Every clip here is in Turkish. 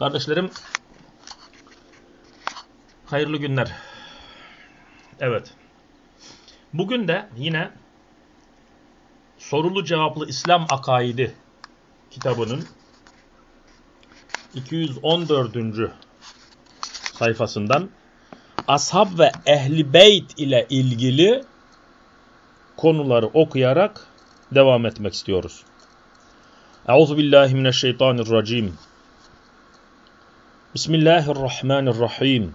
Kardeşlerim, hayırlı günler. Evet, bugün de yine sorulu cevaplı İslam akaidi kitabının 214. sayfasından ashab ve ehli beyt ile ilgili konuları okuyarak devam etmek istiyoruz. Euzu billahi mineşşeytanirracim. Bismillahirrahmanirrahim.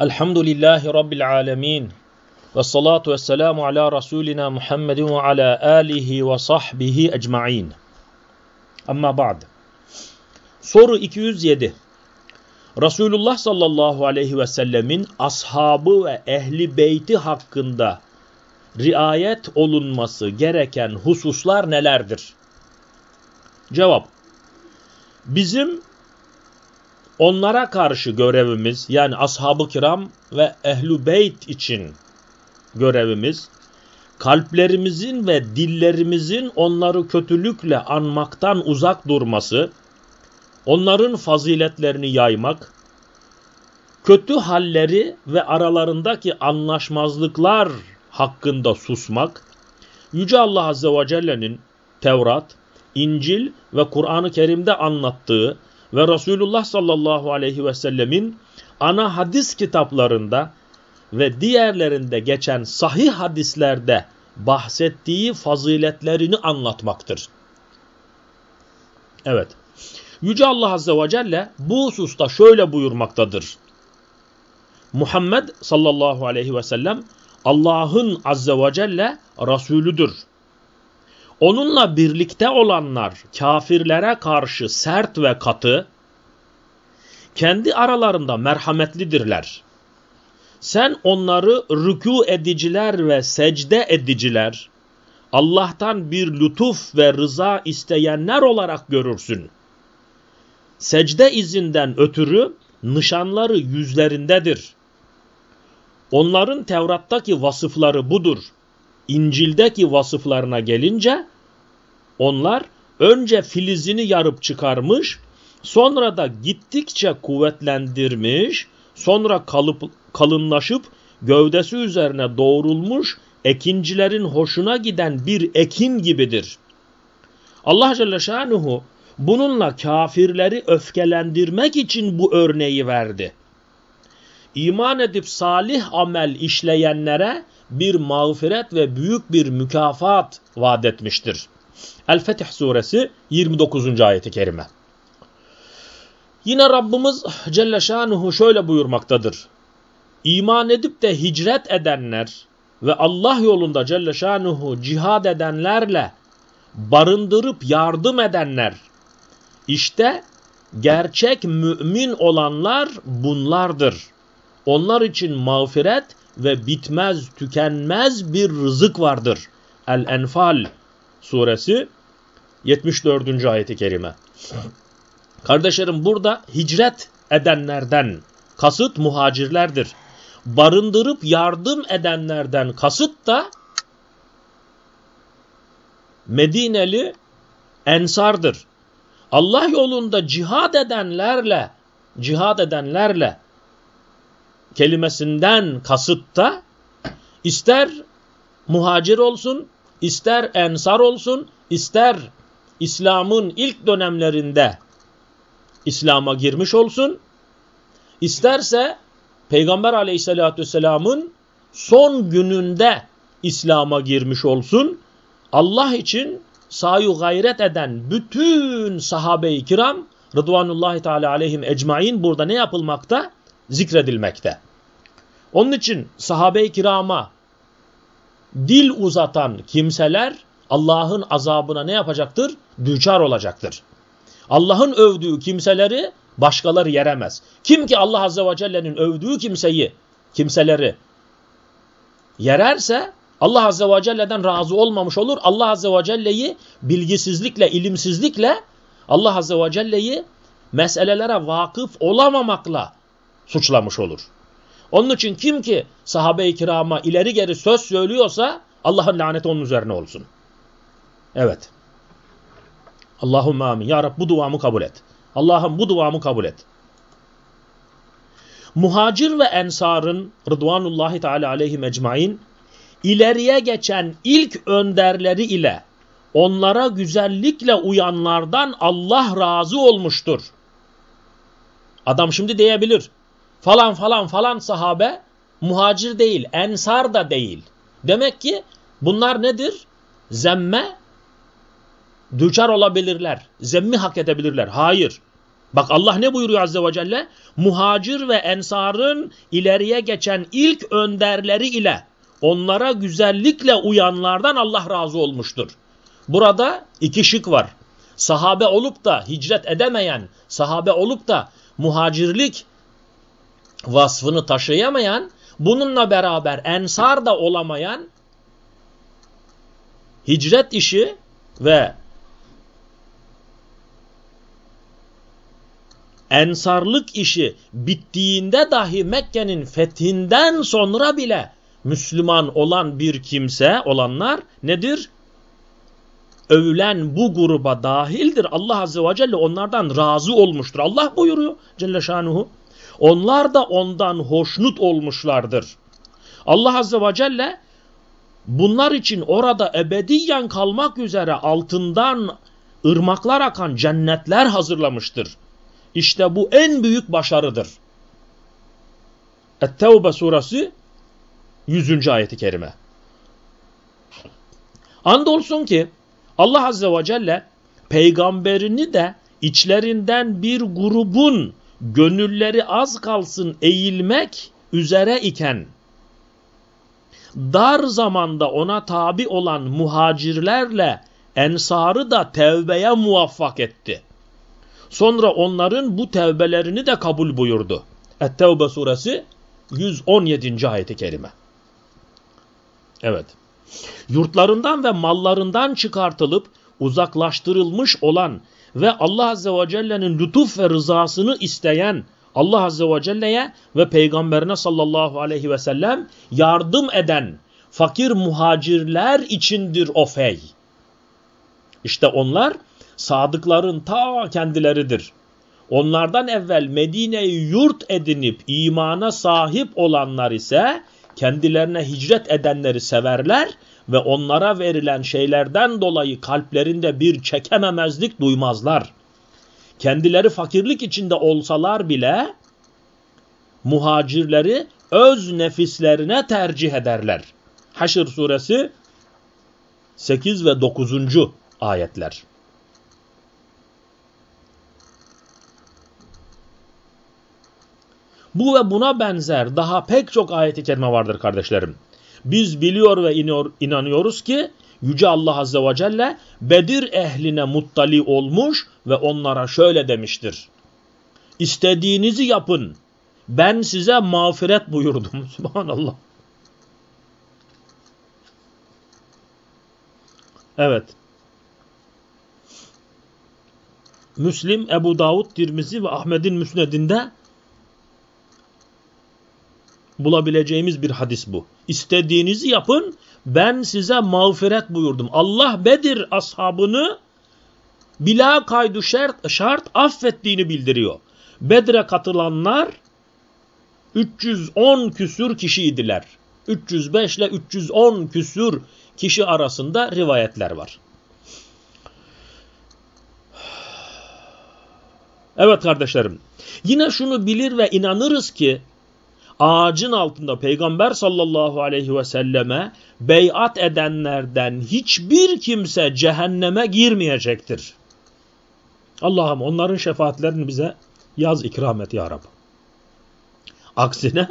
Elhamdülillahi rabbil alamin. Ve salatu ve selamu ala rasulina Muhammedin ve ala alihi ve sahbihi ecmaîn. Amma ba'd. Soru 207. Resulullah sallallahu aleyhi ve sellemin ashabı ve ehli beyti hakkında riayet olunması gereken hususlar nelerdir? Cevap. Bizim onlara karşı görevimiz yani ashab-ı kiram ve ehlu beyt için görevimiz kalplerimizin ve dillerimizin onları kötülükle anmaktan uzak durması, onların faziletlerini yaymak, kötü halleri ve aralarındaki anlaşmazlıklar hakkında susmak, Yüce Allah Azze ve Celle'nin Tevrat, İncil ve Kur'an-ı Kerim'de anlattığı ve Resulullah sallallahu aleyhi ve sellemin ana hadis kitaplarında ve diğerlerinde geçen sahih hadislerde bahsettiği faziletlerini anlatmaktır. Evet. Yüce Allah Azze ve Celle bu hususta şöyle buyurmaktadır. Muhammed sallallahu aleyhi ve sellem Allah'ın Azze ve Celle Resulüdür. Onunla birlikte olanlar kafirlere karşı sert ve katı, kendi aralarında merhametlidirler. Sen onları rükû ediciler ve secde ediciler, Allah'tan bir lütuf ve rıza isteyenler olarak görürsün. Secde izinden ötürü nişanları yüzlerindedir. Onların Tevrat'taki vasıfları budur. İncil'deki vasıflarına gelince onlar önce filizini yarıp çıkarmış, sonra da gittikçe kuvvetlendirmiş, sonra kalıp, kalınlaşıp gövdesi üzerine doğrulmuş ekincilerin hoşuna giden bir ekin gibidir. Allah Celle Şanuhu bununla kafirleri öfkelendirmek için bu örneği verdi. İman edip salih amel işleyenlere bir mağfiret ve büyük bir mükafat vaat etmiştir. El-Fetih suresi 29. ayeti kerime. Yine Rabbimiz Celle Şanuhu şöyle buyurmaktadır. İman edip de hicret edenler ve Allah yolunda Celle Şanuhu cihad edenlerle barındırıp yardım edenler işte gerçek mümin olanlar bunlardır. Onlar için mağfiret ve bitmez tükenmez bir rızık vardır. El-Enfal suresi 74. ayeti kerime. Kardeşlerim burada hicret edenlerden kasıt muhacirlerdir. Barındırıp yardım edenlerden kasıt da Medineli ensardır. Allah yolunda cihad edenlerle cihad edenlerle kelimesinden kasıt da ister muhacir olsun, ister ensar olsun, ister İslam'ın ilk dönemlerinde İslam'a girmiş olsun, isterse Peygamber aleyhissalatü vesselamın son gününde İslam'a girmiş olsun, Allah için sayu gayret eden bütün sahabe-i kiram Rıdvanullahi Teala aleyhim ecmain burada ne yapılmakta? Zikredilmekte. Onun için sahabe-i kirama dil uzatan kimseler Allah'ın azabına ne yapacaktır? Düçar olacaktır. Allah'ın övdüğü kimseleri başkaları yeremez. Kim ki Allah Azze ve Celle'nin övdüğü kimseyi, kimseleri yererse Allah Azze ve Celle'den razı olmamış olur. Allah Azze ve Celle'yi bilgisizlikle, ilimsizlikle Allah Azze ve Celle'yi meselelere vakıf olamamakla suçlamış olur. Onun için kim ki sahabe-i kirama ileri geri söz söylüyorsa Allah'ın laneti onun üzerine olsun. Evet. Allahümme amin. Ya Rab bu duamı kabul et. Allah'ım bu duamı kabul et. Muhacir ve ensarın Rıdvanullahi Teala aleyhi ecmain ileriye geçen ilk önderleri ile onlara güzellikle uyanlardan Allah razı olmuştur. Adam şimdi diyebilir. Falan falan falan sahabe muhacir değil, ensar da değil. Demek ki bunlar nedir? Zemme düçar olabilirler. Zemmi hak edebilirler. Hayır. Bak Allah ne buyuruyor Azze ve Celle? Muhacir ve ensarın ileriye geçen ilk önderleri ile onlara güzellikle uyanlardan Allah razı olmuştur. Burada iki şık var. Sahabe olup da hicret edemeyen, sahabe olup da muhacirlik vasfını taşıyamayan, bununla beraber ensar da olamayan hicret işi ve ensarlık işi bittiğinde dahi Mekke'nin fethinden sonra bile Müslüman olan bir kimse olanlar nedir? Övülen bu gruba dahildir. Allah Azze ve Celle onlardan razı olmuştur. Allah buyuruyor Celle Şanuhu. Onlar da ondan hoşnut olmuşlardır. Allah Azze ve Celle bunlar için orada ebediyen kalmak üzere altından ırmaklar akan cennetler hazırlamıştır. İşte bu en büyük başarıdır. Et-Tevbe suresi 100. ayeti kerime. Andolsun ki Allah Azze ve Celle peygamberini de içlerinden bir grubun gönülleri az kalsın eğilmek üzere iken dar zamanda ona tabi olan muhacirlerle ensarı da tevbeye muvaffak etti. Sonra onların bu tevbelerini de kabul buyurdu. Et-Tevbe suresi 117. ayeti kerime. Evet. Yurtlarından ve mallarından çıkartılıp uzaklaştırılmış olan ve Allah Azze ve Celle'nin lütuf ve rızasını isteyen Allah Azze ve Celle'ye ve Peygamberine sallallahu aleyhi ve sellem yardım eden fakir muhacirler içindir o fey. İşte onlar sadıkların ta kendileridir. Onlardan evvel Medine'yi yurt edinip imana sahip olanlar ise kendilerine hicret edenleri severler ve onlara verilen şeylerden dolayı kalplerinde bir çekememezlik duymazlar. Kendileri fakirlik içinde olsalar bile muhacirleri öz nefislerine tercih ederler. Haşr suresi 8 ve 9. ayetler. Bu ve buna benzer daha pek çok ayet-i kerime vardır kardeşlerim. Biz biliyor ve inanıyoruz ki Yüce Allah Azze ve Celle Bedir ehline muttali olmuş ve onlara şöyle demiştir. İstediğinizi yapın. Ben size mağfiret buyurdum. Subhanallah. Evet. Müslim, Ebu Davud, Tirmizi ve Ahmet'in müsnedinde bulabileceğimiz bir hadis bu. İstediğinizi yapın ben size mağfiret buyurdum. Allah Bedir ashabını bila kaydu şart, şart affettiğini bildiriyor. Bedre katılanlar 310 küsür kişiydiler. 305 ile 310 küsür kişi arasında rivayetler var. Evet kardeşlerim. Yine şunu bilir ve inanırız ki ağacın altında Peygamber sallallahu aleyhi ve selleme beyat edenlerden hiçbir kimse cehenneme girmeyecektir. Allah'ım onların şefaatlerini bize yaz ikram et ya Rab. Aksine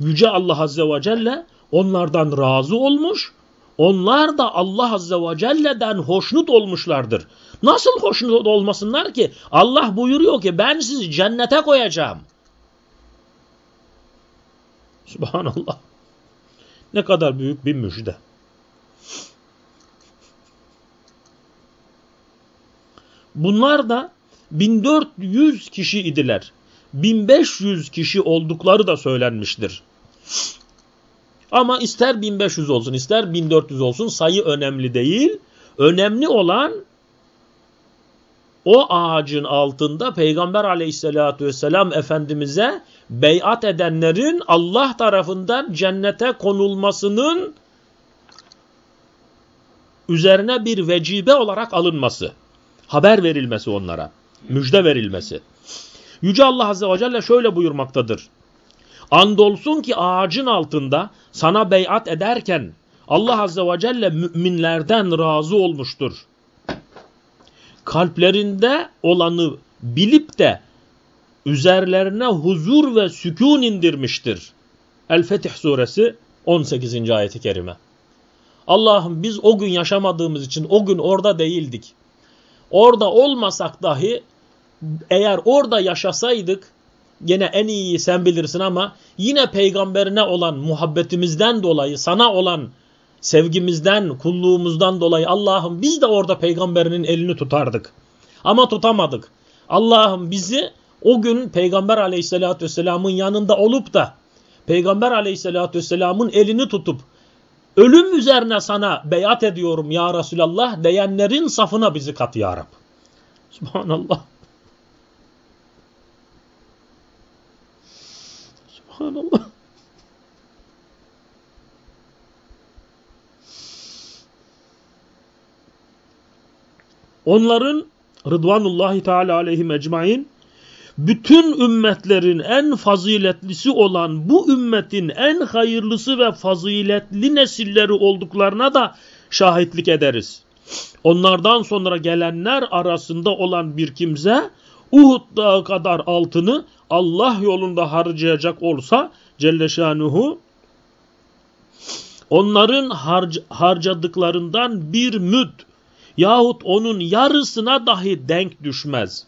Yüce Allah Azze ve Celle onlardan razı olmuş, onlar da Allah Azze ve Celle'den hoşnut olmuşlardır. Nasıl hoşnut olmasınlar ki? Allah buyuruyor ki ben sizi cennete koyacağım. Subhanallah. Ne kadar büyük bir müjde. Bunlar da 1400 kişi idiler. 1500 kişi oldukları da söylenmiştir. Ama ister 1500 olsun ister 1400 olsun sayı önemli değil. Önemli olan o ağacın altında Peygamber aleyhissalatü vesselam Efendimiz'e beyat edenlerin Allah tarafından cennete konulmasının üzerine bir vecibe olarak alınması. Haber verilmesi onlara. Müjde verilmesi. Yüce Allah Azze ve Celle şöyle buyurmaktadır. Andolsun ki ağacın altında sana beyat ederken Allah Azze ve Celle müminlerden razı olmuştur. Kalplerinde olanı bilip de üzerlerine huzur ve sükun indirmiştir. El-Fetih suresi 18. ayeti kerime. Allah'ım biz o gün yaşamadığımız için o gün orada değildik. Orada olmasak dahi eğer orada yaşasaydık gene en iyiyi sen bilirsin ama yine peygamberine olan muhabbetimizden dolayı sana olan sevgimizden, kulluğumuzdan dolayı Allah'ım biz de orada peygamberinin elini tutardık. Ama tutamadık. Allah'ım bizi o gün peygamber aleyhissalatü vesselamın yanında olup da peygamber aleyhissalatü vesselamın elini tutup ölüm üzerine sana beyat ediyorum ya Resulallah diyenlerin safına bizi kat ya Rab. Subhanallah. Subhanallah. Onların Rıdvanullahi Teala aleyhi ecmain bütün ümmetlerin en faziletlisi olan bu ümmetin en hayırlısı ve faziletli nesilleri olduklarına da şahitlik ederiz. Onlardan sonra gelenler arasında olan bir kimse Uhud dağı kadar altını Allah yolunda harcayacak olsa Celle Şanuhu onların harc harcadıklarından bir müd yahut onun yarısına dahi denk düşmez.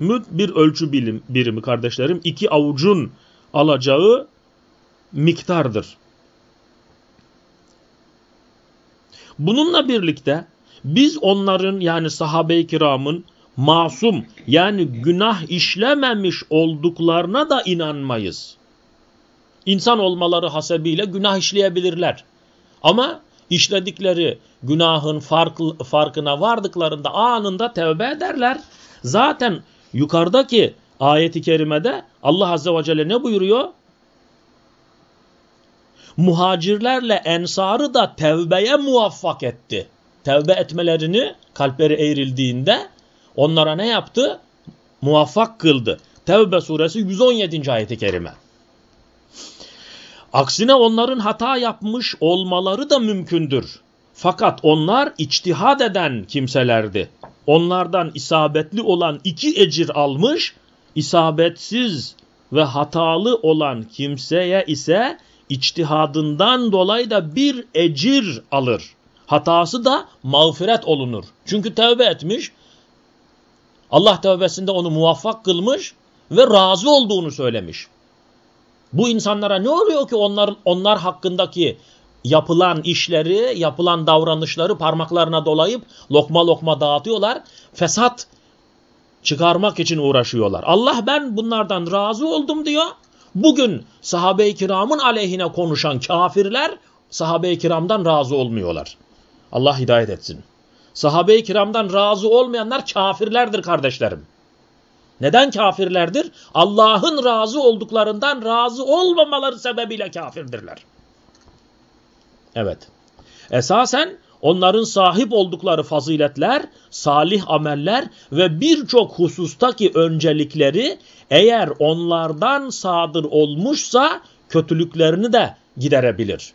Müd bir ölçü bilim, birimi kardeşlerim. iki avucun alacağı miktardır. Bununla birlikte biz onların yani sahabe-i kiramın masum yani günah işlememiş olduklarına da inanmayız. İnsan olmaları hasebiyle günah işleyebilirler. Ama işledikleri günahın fark, farkına vardıklarında anında tevbe ederler. Zaten yukarıdaki ayeti kerimede Allah Azze ve Celle ne buyuruyor? Muhacirlerle ensarı da tevbeye muvaffak etti. Tevbe etmelerini kalpleri eğrildiğinde onlara ne yaptı? Muvaffak kıldı. Tevbe suresi 117. ayeti kerime. Aksine onların hata yapmış olmaları da mümkündür. Fakat onlar içtihad eden kimselerdi. Onlardan isabetli olan iki ecir almış, isabetsiz ve hatalı olan kimseye ise içtihadından dolayı da bir ecir alır. Hatası da mağfiret olunur. Çünkü tevbe etmiş, Allah tevbesinde onu muvaffak kılmış ve razı olduğunu söylemiş. Bu insanlara ne oluyor ki onlar onlar hakkındaki yapılan işleri, yapılan davranışları parmaklarına dolayıp lokma lokma dağıtıyorlar. Fesat çıkarmak için uğraşıyorlar. Allah ben bunlardan razı oldum diyor. Bugün sahabe-i kiramın aleyhine konuşan kafirler sahabe-i kiramdan razı olmuyorlar. Allah hidayet etsin. Sahabe-i kiramdan razı olmayanlar kafirlerdir kardeşlerim. Neden kafirlerdir? Allah'ın razı olduklarından razı olmamaları sebebiyle kafirdirler. Evet. Esasen onların sahip oldukları faziletler, salih ameller ve birçok husustaki öncelikleri eğer onlardan sadır olmuşsa kötülüklerini de giderebilir.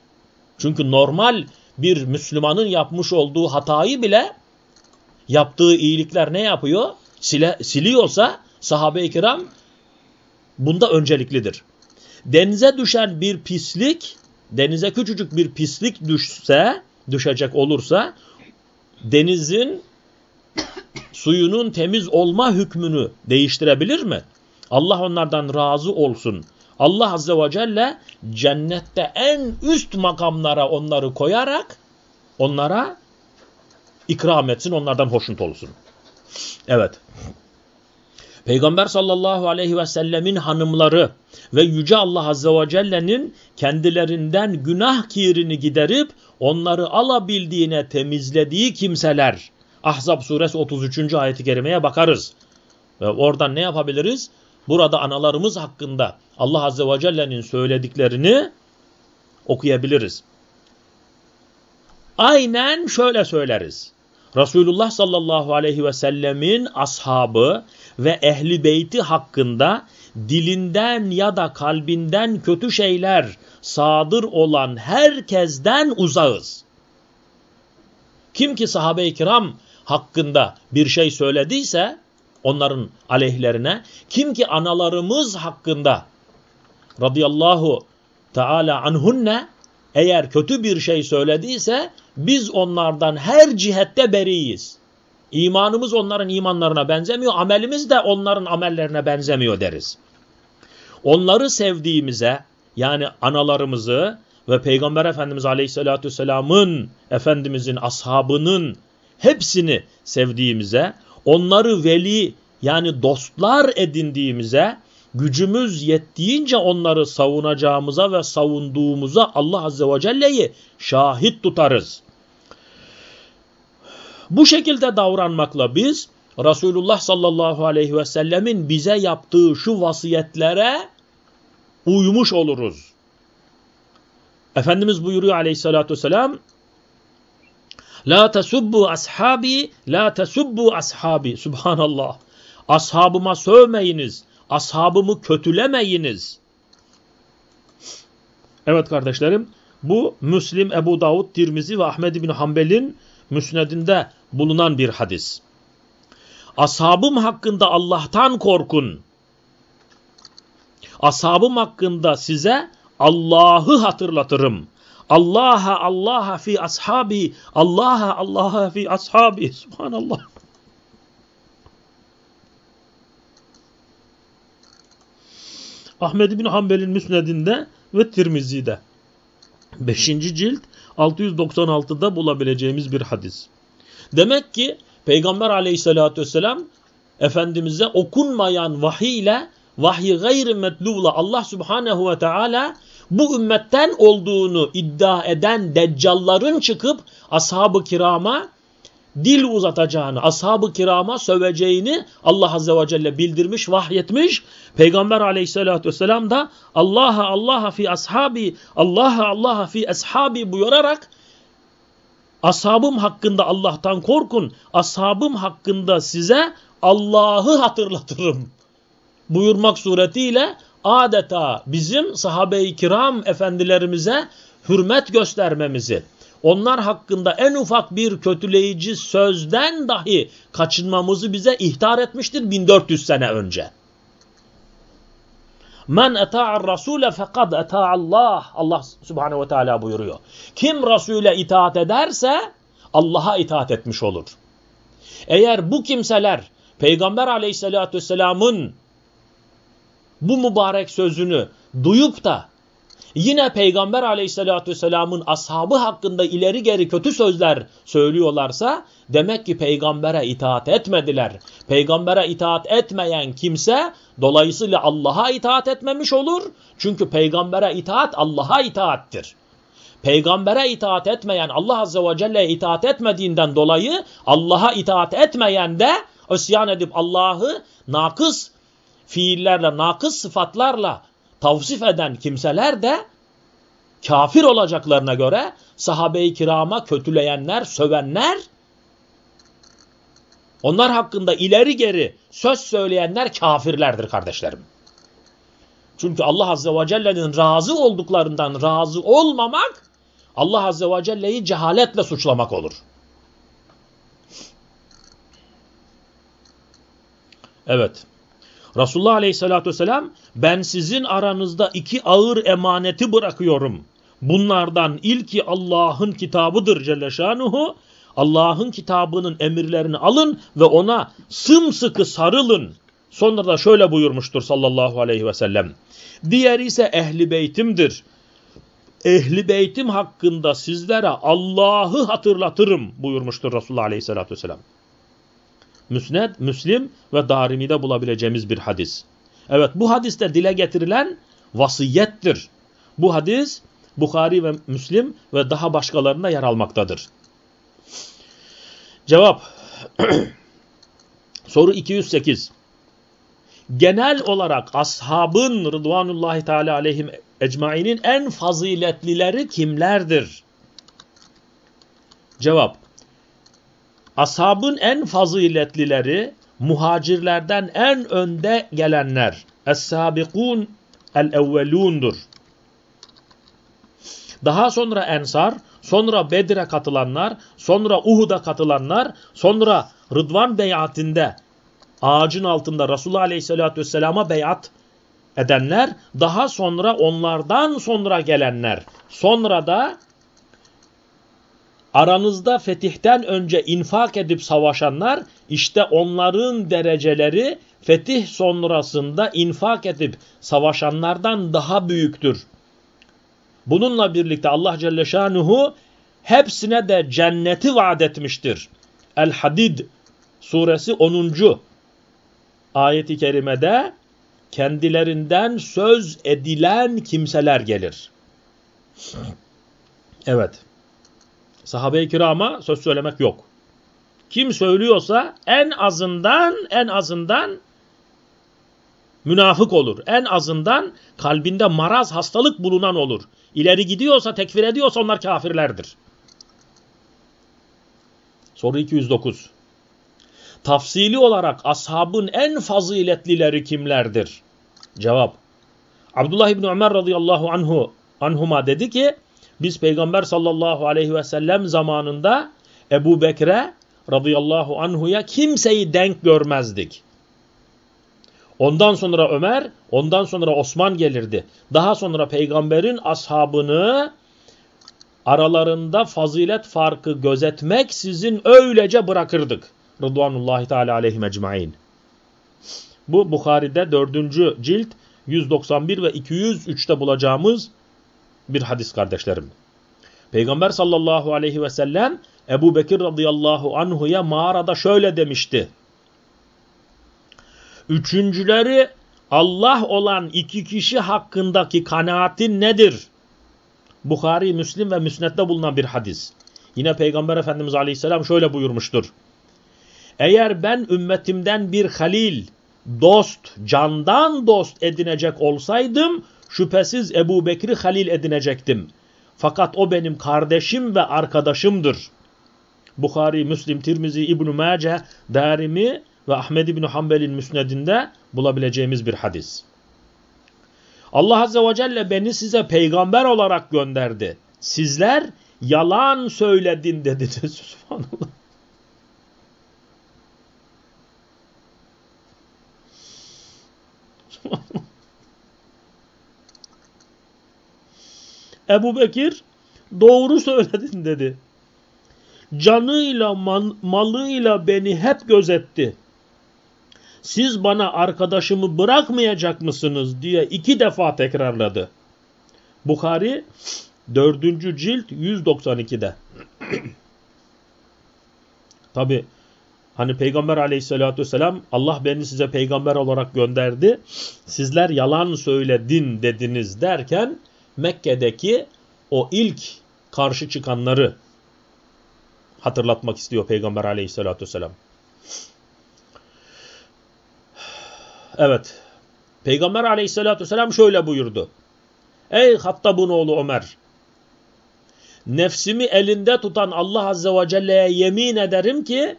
Çünkü normal bir Müslümanın yapmış olduğu hatayı bile yaptığı iyilikler ne yapıyor? Sile, siliyorsa sahabe-i kiram bunda önceliklidir. Denize düşen bir pislik, denize küçücük bir pislik düşse, düşecek olursa denizin suyunun temiz olma hükmünü değiştirebilir mi? Allah onlardan razı olsun. Allah Azze ve Celle cennette en üst makamlara onları koyarak onlara ikram etsin, onlardan hoşnut olsun. Evet. Peygamber sallallahu aleyhi ve sellemin hanımları ve Yüce Allah Azze ve Celle'nin kendilerinden günah kirini giderip onları alabildiğine temizlediği kimseler. Ahzab suresi 33. ayeti kerimeye bakarız. Ve oradan ne yapabiliriz? Burada analarımız hakkında Allah Azze ve Celle'nin söylediklerini okuyabiliriz. Aynen şöyle söyleriz. Resulullah sallallahu aleyhi ve sellemin ashabı ve ehli beyti hakkında dilinden ya da kalbinden kötü şeyler sadır olan herkesten uzağız. Kim ki sahabe-i kiram hakkında bir şey söylediyse onların aleyhlerine, kim ki analarımız hakkında radıyallahu teala anhunne eğer kötü bir şey söylediyse biz onlardan her cihette beriyiz. İmanımız onların imanlarına benzemiyor, amelimiz de onların amellerine benzemiyor deriz. Onları sevdiğimize yani analarımızı ve Peygamber Efendimiz Aleyhisselatü Vesselam'ın, Efendimizin ashabının hepsini sevdiğimize, onları veli yani dostlar edindiğimize, gücümüz yettiğince onları savunacağımıza ve savunduğumuza Allah Azze ve Celle'yi şahit tutarız. Bu şekilde davranmakla biz Resulullah sallallahu aleyhi ve sellemin bize yaptığı şu vasiyetlere uymuş oluruz. Efendimiz buyuruyor aleyhissalatü vesselam La tesubbu ashabi, la tesubbu ashabi. Subhanallah. Ashabıma sövmeyiniz, ashabımı kötülemeyiniz. Evet kardeşlerim, bu Müslim, Ebu Davud, Tirmizi ve Ahmed bin Hanbel'in müsnedinde bulunan bir hadis. Ashabım hakkında Allah'tan korkun. Ashabım hakkında size Allah'ı hatırlatırım. Allah'a Allah'a fi ashabi, Allah'a Allah'a fi ashabi. Subhanallah. Ahmed bin Hanbel'in müsnedinde ve Tirmizi'de. 5. cilt 696'da bulabileceğimiz bir hadis. Demek ki Peygamber aleyhissalatü vesselam Efendimiz'e okunmayan vahiy ile vahyi gayri metluvla Allah subhanehu ve teala bu ümmetten olduğunu iddia eden deccalların çıkıp ashab-ı kirama dil uzatacağını, ashab-ı kirama söveceğini Allah Azze ve Celle bildirmiş, vahyetmiş. Peygamber aleyhissalatü vesselam da Allah'a Allah'a fi ashabi, Allah'a Allah'a fi ashabi buyurarak ashabım hakkında Allah'tan korkun, ashabım hakkında size Allah'ı hatırlatırım buyurmak suretiyle adeta bizim sahabe-i kiram efendilerimize hürmet göstermemizi, onlar hakkında en ufak bir kötüleyici sözden dahi kaçınmamızı bize ihtar etmiştir 1400 sene önce. Men eta'ar rasule fekad eta'allah. Allah subhanehu ve teala buyuruyor. Kim Resul'e itaat ederse Allah'a itaat etmiş olur. Eğer bu kimseler Peygamber aleyhissalatü vesselamın bu mübarek sözünü duyup da yine Peygamber aleyhissalatü vesselamın ashabı hakkında ileri geri kötü sözler söylüyorlarsa demek ki peygambere itaat etmediler. Peygambere itaat etmeyen kimse dolayısıyla Allah'a itaat etmemiş olur. Çünkü peygambere itaat Allah'a itaattir. Peygambere itaat etmeyen Allah azze ve celle'ye itaat etmediğinden dolayı Allah'a itaat etmeyen de isyan edip Allah'ı nakıs fiillerle, nakıs sıfatlarla tavsif eden kimseler de kafir olacaklarına göre sahabe-i kirama kötüleyenler, sövenler, onlar hakkında ileri geri söz söyleyenler kafirlerdir kardeşlerim. Çünkü Allah Azze ve Celle'nin razı olduklarından razı olmamak, Allah Azze ve Celle'yi cehaletle suçlamak olur. Evet. Resulullah Aleyhisselatü Vesselam ben sizin aranızda iki ağır emaneti bırakıyorum. Bunlardan ilki Allah'ın kitabıdır Celle Şanuhu. Allah'ın kitabının emirlerini alın ve ona sımsıkı sarılın. Sonra da şöyle buyurmuştur sallallahu aleyhi ve sellem. Diğer ise ehli beytimdir. Ehli beytim hakkında sizlere Allah'ı hatırlatırım buyurmuştur Resulullah aleyhissalatü vesselam. Müsned, Müslim ve Darimi'de bulabileceğimiz bir hadis. Evet bu hadiste dile getirilen vasiyettir. Bu hadis Bukhari ve Müslim ve daha başkalarında yer almaktadır. Cevap Soru 208 Genel olarak ashabın Rıdvanullahi Teala aleyhim ecmainin en faziletlileri kimlerdir? Cevap Ashabın en faziletlileri muhacirlerden en önde gelenler. Es-sabikun el-evvelundur. Daha sonra Ensar, sonra Bedir'e katılanlar, sonra Uhud'a katılanlar, sonra Rıdvan beyatinde ağacın altında Resulullah Aleyhisselatü Vesselam'a beyat edenler, daha sonra onlardan sonra gelenler, sonra da aranızda fetihten önce infak edip savaşanlar, işte onların dereceleri fetih sonrasında infak edip savaşanlardan daha büyüktür. Bununla birlikte Allah Celle Şanuhu hepsine de cenneti vaat etmiştir. El-Hadid suresi 10. ayeti kerimede kendilerinden söz edilen kimseler gelir. Evet. Sahabe-i kirama söz söylemek yok. Kim söylüyorsa en azından en azından münafık olur. En azından kalbinde maraz, hastalık bulunan olur. İleri gidiyorsa, tekfir ediyorsa onlar kafirlerdir. Soru 209. Tafsili olarak ashabın en faziletlileri kimlerdir? Cevap. Abdullah İbni Ömer radıyallahu anhu anhuma dedi ki biz Peygamber sallallahu aleyhi ve sellem zamanında Ebu Bekre radıyallahu anhuya kimseyi denk görmezdik. Ondan sonra Ömer, ondan sonra Osman gelirdi. Daha sonra peygamberin ashabını aralarında fazilet farkı gözetmek sizin öylece bırakırdık. Rıdvanullahi Teala aleyhi mecmain. Bu Bukhari'de 4. cilt 191 ve 203'te bulacağımız bir hadis kardeşlerim. Peygamber sallallahu aleyhi ve sellem Ebu Bekir radıyallahu anhuya mağarada şöyle demişti. Üçüncüleri Allah olan iki kişi hakkındaki kanaatin nedir? Bukhari, Müslim ve Müsnet'te bulunan bir hadis. Yine Peygamber Efendimiz Aleyhisselam şöyle buyurmuştur. Eğer ben ümmetimden bir halil, dost, candan dost edinecek olsaydım, şüphesiz Ebu Bekir'i halil edinecektim. Fakat o benim kardeşim ve arkadaşımdır. Bukhari, Müslim, Tirmizi, İbn-i Mace, Darimi ve Ahmed İbni Hanbel'in müsnedinde bulabileceğimiz bir hadis. Allah Azze ve Celle beni size peygamber olarak gönderdi. Sizler yalan söyledin dedi. Subhanallah. Ebu Bekir doğru söyledin dedi. Canıyla malıyla beni hep gözetti siz bana arkadaşımı bırakmayacak mısınız diye iki defa tekrarladı. Bukhari 4. cilt 192'de. Tabi hani Peygamber aleyhissalatü vesselam Allah beni size peygamber olarak gönderdi. Sizler yalan söyledin dediniz derken Mekke'deki o ilk karşı çıkanları hatırlatmak istiyor Peygamber aleyhissalatü vesselam. Evet. Peygamber aleyhissalatü vesselam şöyle buyurdu. Ey Hattab'ın oğlu Ömer! Nefsimi elinde tutan Allah azze ve celle'ye yemin ederim ki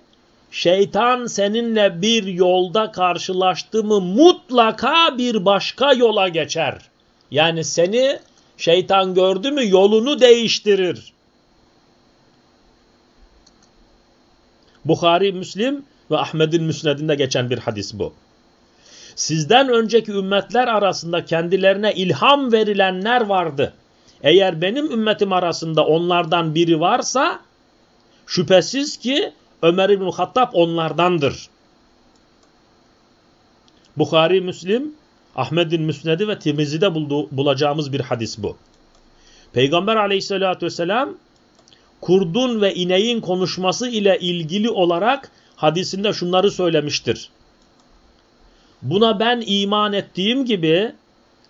şeytan seninle bir yolda karşılaştı mı mutlaka bir başka yola geçer. Yani seni şeytan gördü mü yolunu değiştirir. Bukhari, Müslim ve Ahmet'in müsnedinde geçen bir hadis bu sizden önceki ümmetler arasında kendilerine ilham verilenler vardı. Eğer benim ümmetim arasında onlardan biri varsa şüphesiz ki Ömer İbn Hattab onlardandır. Bukhari, Müslim, Ahmet'in Müsnedi ve Tirmizi'de bulduğu, bulacağımız bir hadis bu. Peygamber aleyhissalatü vesselam kurdun ve ineğin konuşması ile ilgili olarak hadisinde şunları söylemiştir. Buna ben iman ettiğim gibi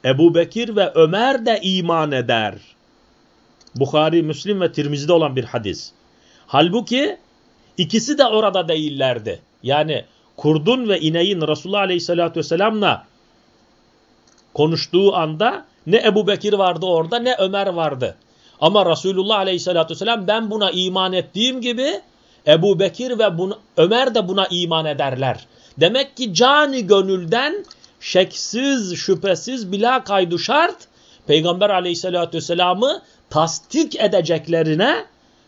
Ebu Bekir ve Ömer de iman eder. Bukhari, Müslim ve Tirmizi'de olan bir hadis. Halbuki ikisi de orada değillerdi. Yani kurdun ve ineğin Resulullah Aleyhisselatü Vesselam'la konuştuğu anda ne Ebu Bekir vardı orada ne Ömer vardı. Ama Resulullah Aleyhisselatü Vesselam ben buna iman ettiğim gibi Ebu Bekir ve bunu, Ömer de buna iman ederler. Demek ki cani gönülden şeksiz şüphesiz bila kaydu şart Peygamber aleyhissalatü vesselam'ı tasdik edeceklerine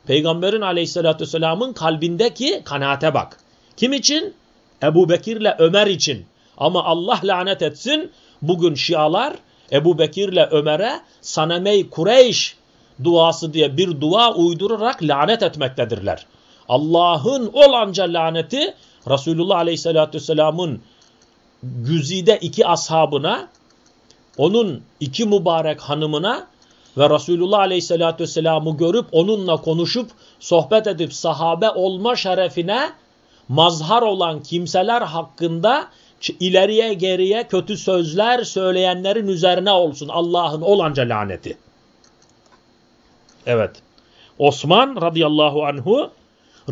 Peygamberin aleyhissalatü vesselam'ın kalbindeki kanaate bak. Kim için? Ebu Bekir'le Ömer için. Ama Allah lanet etsin bugün şialar Ebu Bekir'le Ömer'e Sanemey Kureyş duası diye bir dua uydurarak lanet etmektedirler. Allah'ın olanca laneti Resulullah Aleyhisselatü Vesselam'ın güzide iki ashabına, onun iki mübarek hanımına ve Resulullah Aleyhisselatü Vesselam'ı görüp onunla konuşup sohbet edip sahabe olma şerefine mazhar olan kimseler hakkında ileriye geriye kötü sözler söyleyenlerin üzerine olsun Allah'ın olanca laneti. Evet. Osman radıyallahu anhu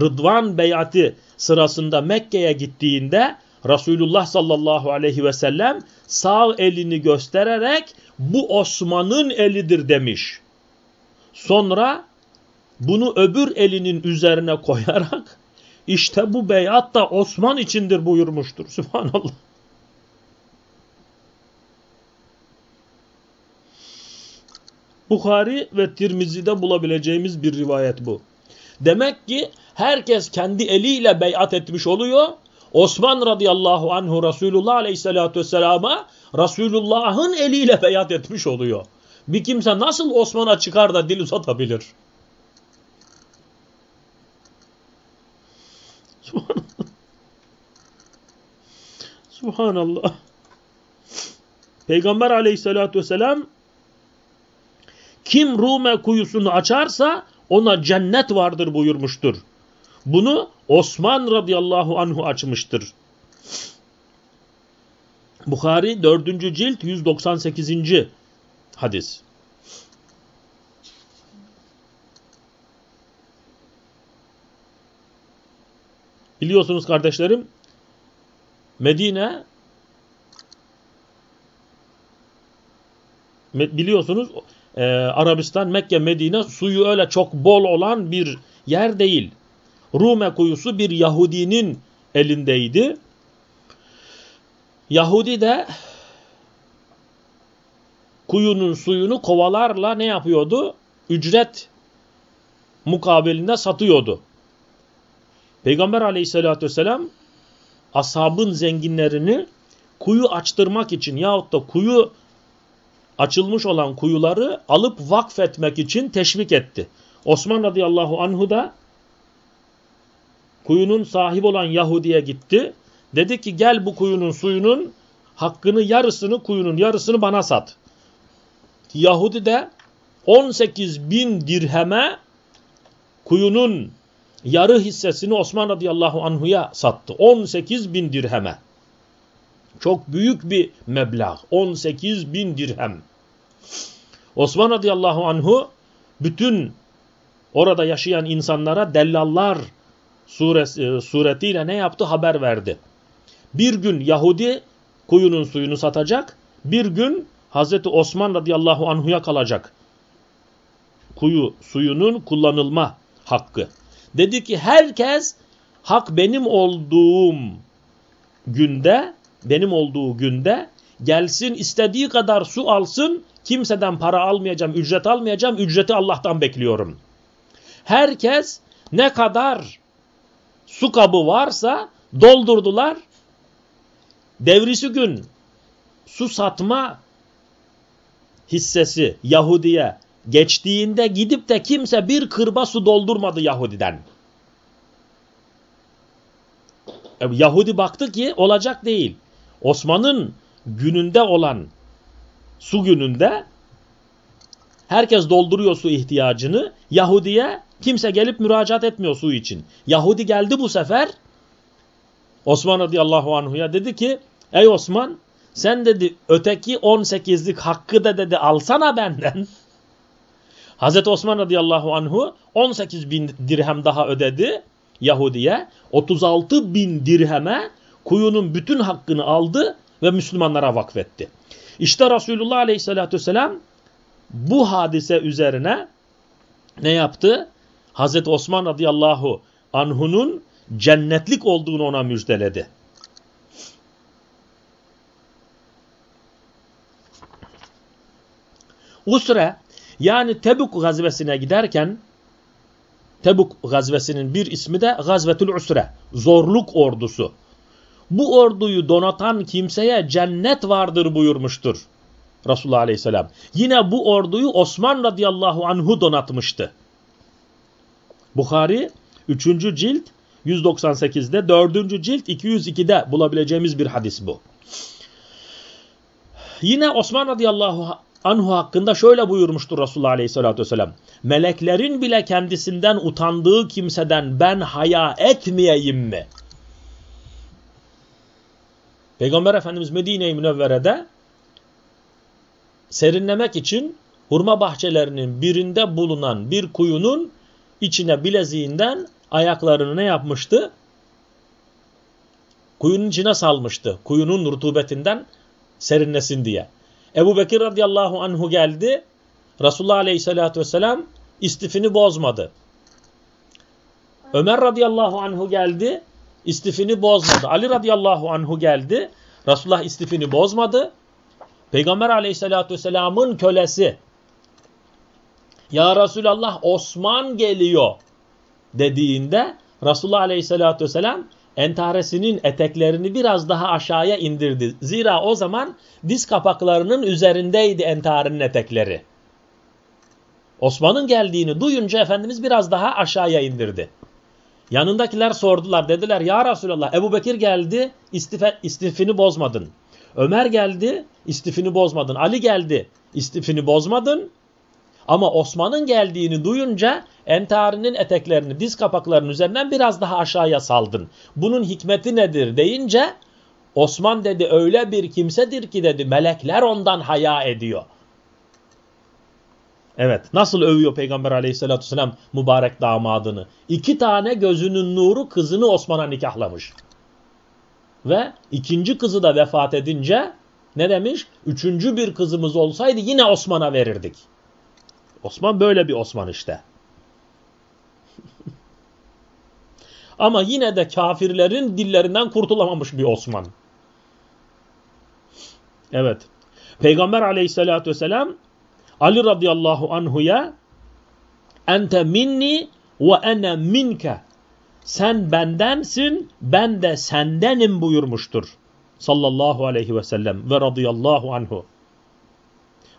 Rıdvan beyatı sırasında Mekke'ye gittiğinde Resulullah sallallahu aleyhi ve sellem sağ elini göstererek bu Osman'ın elidir demiş. Sonra bunu öbür elinin üzerine koyarak işte bu beyat da Osman içindir buyurmuştur. Subhanallah. Bukhari ve Tirmizi'de bulabileceğimiz bir rivayet bu. Demek ki herkes kendi eliyle beyat etmiş oluyor. Osman radıyallahu anhu Resulullah aleyhissalatü vesselama Resulullah'ın eliyle beyat etmiş oluyor. Bir kimse nasıl Osman'a çıkar da dil uzatabilir? Subhanallah. Peygamber aleyhissalatü vesselam kim Rume kuyusunu açarsa ona cennet vardır buyurmuştur. Bunu Osman radıyallahu anhu açmıştır. Bukhari 4. cilt 198. hadis. Biliyorsunuz kardeşlerim Medine biliyorsunuz e, Arabistan, Mekke, Medine suyu öyle çok bol olan bir yer değil. Rume kuyusu bir Yahudinin elindeydi. Yahudi de kuyunun suyunu kovalarla ne yapıyordu? Ücret mukabilinde satıyordu. Peygamber aleyhissalatü vesselam ashabın zenginlerini kuyu açtırmak için yahut da kuyu açılmış olan kuyuları alıp vakfetmek için teşvik etti. Osman radıyallahu anhu da kuyunun sahibi olan Yahudi'ye gitti. Dedi ki gel bu kuyunun suyunun hakkını yarısını kuyunun yarısını bana sat. Yahudi de 18 bin dirheme kuyunun yarı hissesini Osman radıyallahu anhuya sattı. 18 bin dirheme. Çok büyük bir meblağ. 18 bin dirhem. Osman radıyallahu anhu bütün orada yaşayan insanlara dellallar suresi, e, suretiyle ne yaptı? Haber verdi. Bir gün Yahudi kuyunun suyunu satacak. Bir gün Hazreti Osman radıyallahu anhuya kalacak. Kuyu suyunun kullanılma hakkı. Dedi ki herkes hak benim olduğum günde benim olduğu günde gelsin istediği kadar su alsın kimseden para almayacağım ücret almayacağım ücreti Allah'tan bekliyorum. Herkes ne kadar su kabı varsa doldurdular. Devrisi gün su satma hissesi Yahudi'ye geçtiğinde gidip de kimse bir kırba su doldurmadı Yahudi'den. E, Yahudi baktı ki olacak değil. Osman'ın gününde olan su gününde herkes dolduruyor su ihtiyacını. Yahudi'ye kimse gelip müracaat etmiyor su için. Yahudi geldi bu sefer Osman radıyallahu anhuya dedi ki ey Osman sen dedi öteki 18'lik hakkı da dedi alsana benden. Hazreti Osman radıyallahu anhu 18 bin dirhem daha ödedi Yahudi'ye. 36 bin dirheme kuyunun bütün hakkını aldı ve Müslümanlara vakfetti. İşte Resulullah aleyhissalatü vesselam bu hadise üzerine ne yaptı? Hazreti Osman radıyallahu anhunun cennetlik olduğunu ona müjdeledi. Usre yani Tebuk gazvesine giderken Tebuk gazvesinin bir ismi de Gazvetül Usre, zorluk ordusu. Bu orduyu donatan kimseye cennet vardır buyurmuştur Resulullah Aleyhisselam. Yine bu orduyu Osman radıyallahu anhu donatmıştı. Bukhari 3. cilt 198'de 4. cilt 202'de bulabileceğimiz bir hadis bu. Yine Osman radıyallahu anhu hakkında şöyle buyurmuştur Resulullah aleyhissalatü vesselam. Meleklerin bile kendisinden utandığı kimseden ben haya etmeyeyim mi? Peygamber Efendimiz Medine-i Münevvere'de serinlemek için hurma bahçelerinin birinde bulunan bir kuyunun içine bileziğinden ayaklarını ne yapmıştı? Kuyunun içine salmıştı. Kuyunun rutubetinden serinlesin diye. Ebu Bekir radıyallahu anhu geldi. Resulullah aleyhissalatü vesselam istifini bozmadı. Ömer radıyallahu anhu geldi. istifini bozmadı. Ali radıyallahu anhu geldi. Resulullah istifini bozmadı. Peygamber aleyhissalatü vesselamın kölesi ya Resulallah Osman geliyor dediğinde Resulullah aleyhissalatü vesselam entaresinin eteklerini biraz daha aşağıya indirdi. Zira o zaman diz kapaklarının üzerindeydi entarenin etekleri. Osman'ın geldiğini duyunca Efendimiz biraz daha aşağıya indirdi. Yanındakiler sordular dediler ya Resulallah Ebu Bekir geldi istifini bozmadın. Ömer geldi istifini bozmadın. Ali geldi istifini bozmadın. Ama Osman'ın geldiğini duyunca entarinin eteklerini diz kapaklarının üzerinden biraz daha aşağıya saldın. Bunun hikmeti nedir deyince Osman dedi öyle bir kimsedir ki dedi melekler ondan haya ediyor. Evet nasıl övüyor Peygamber aleyhissalatü vesselam mübarek damadını. İki tane gözünün nuru kızını Osman'a nikahlamış. Ve ikinci kızı da vefat edince ne demiş? Üçüncü bir kızımız olsaydı yine Osman'a verirdik. Osman böyle bir Osman işte. Ama yine de kafirlerin dillerinden kurtulamamış bir Osman. Evet. Peygamber aleyhissalatü vesselam Ali radıyallahu anhuya ente minni ve ene minke sen bendensin ben de sendenim buyurmuştur. Sallallahu aleyhi ve sellem ve radıyallahu anhu.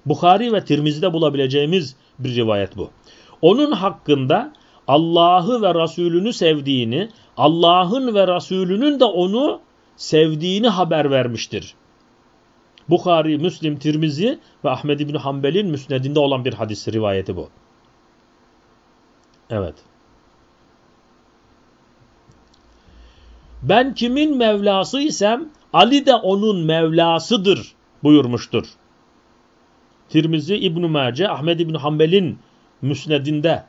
Bukhari ve Tirmizi'de bulabileceğimiz bir rivayet bu. Onun hakkında Allah'ı ve Resulünü sevdiğini, Allah'ın ve Resulünün de onu sevdiğini haber vermiştir. Bukhari, Müslim, Tirmizi ve Ahmed İbni Hanbel'in müsnedinde olan bir hadis rivayeti bu. Evet. Ben kimin Mevlası isem Ali de onun Mevlasıdır buyurmuştur. Tirmizi, İbn-i Mace, Ahmed İbn Hanbel'in müsnedinde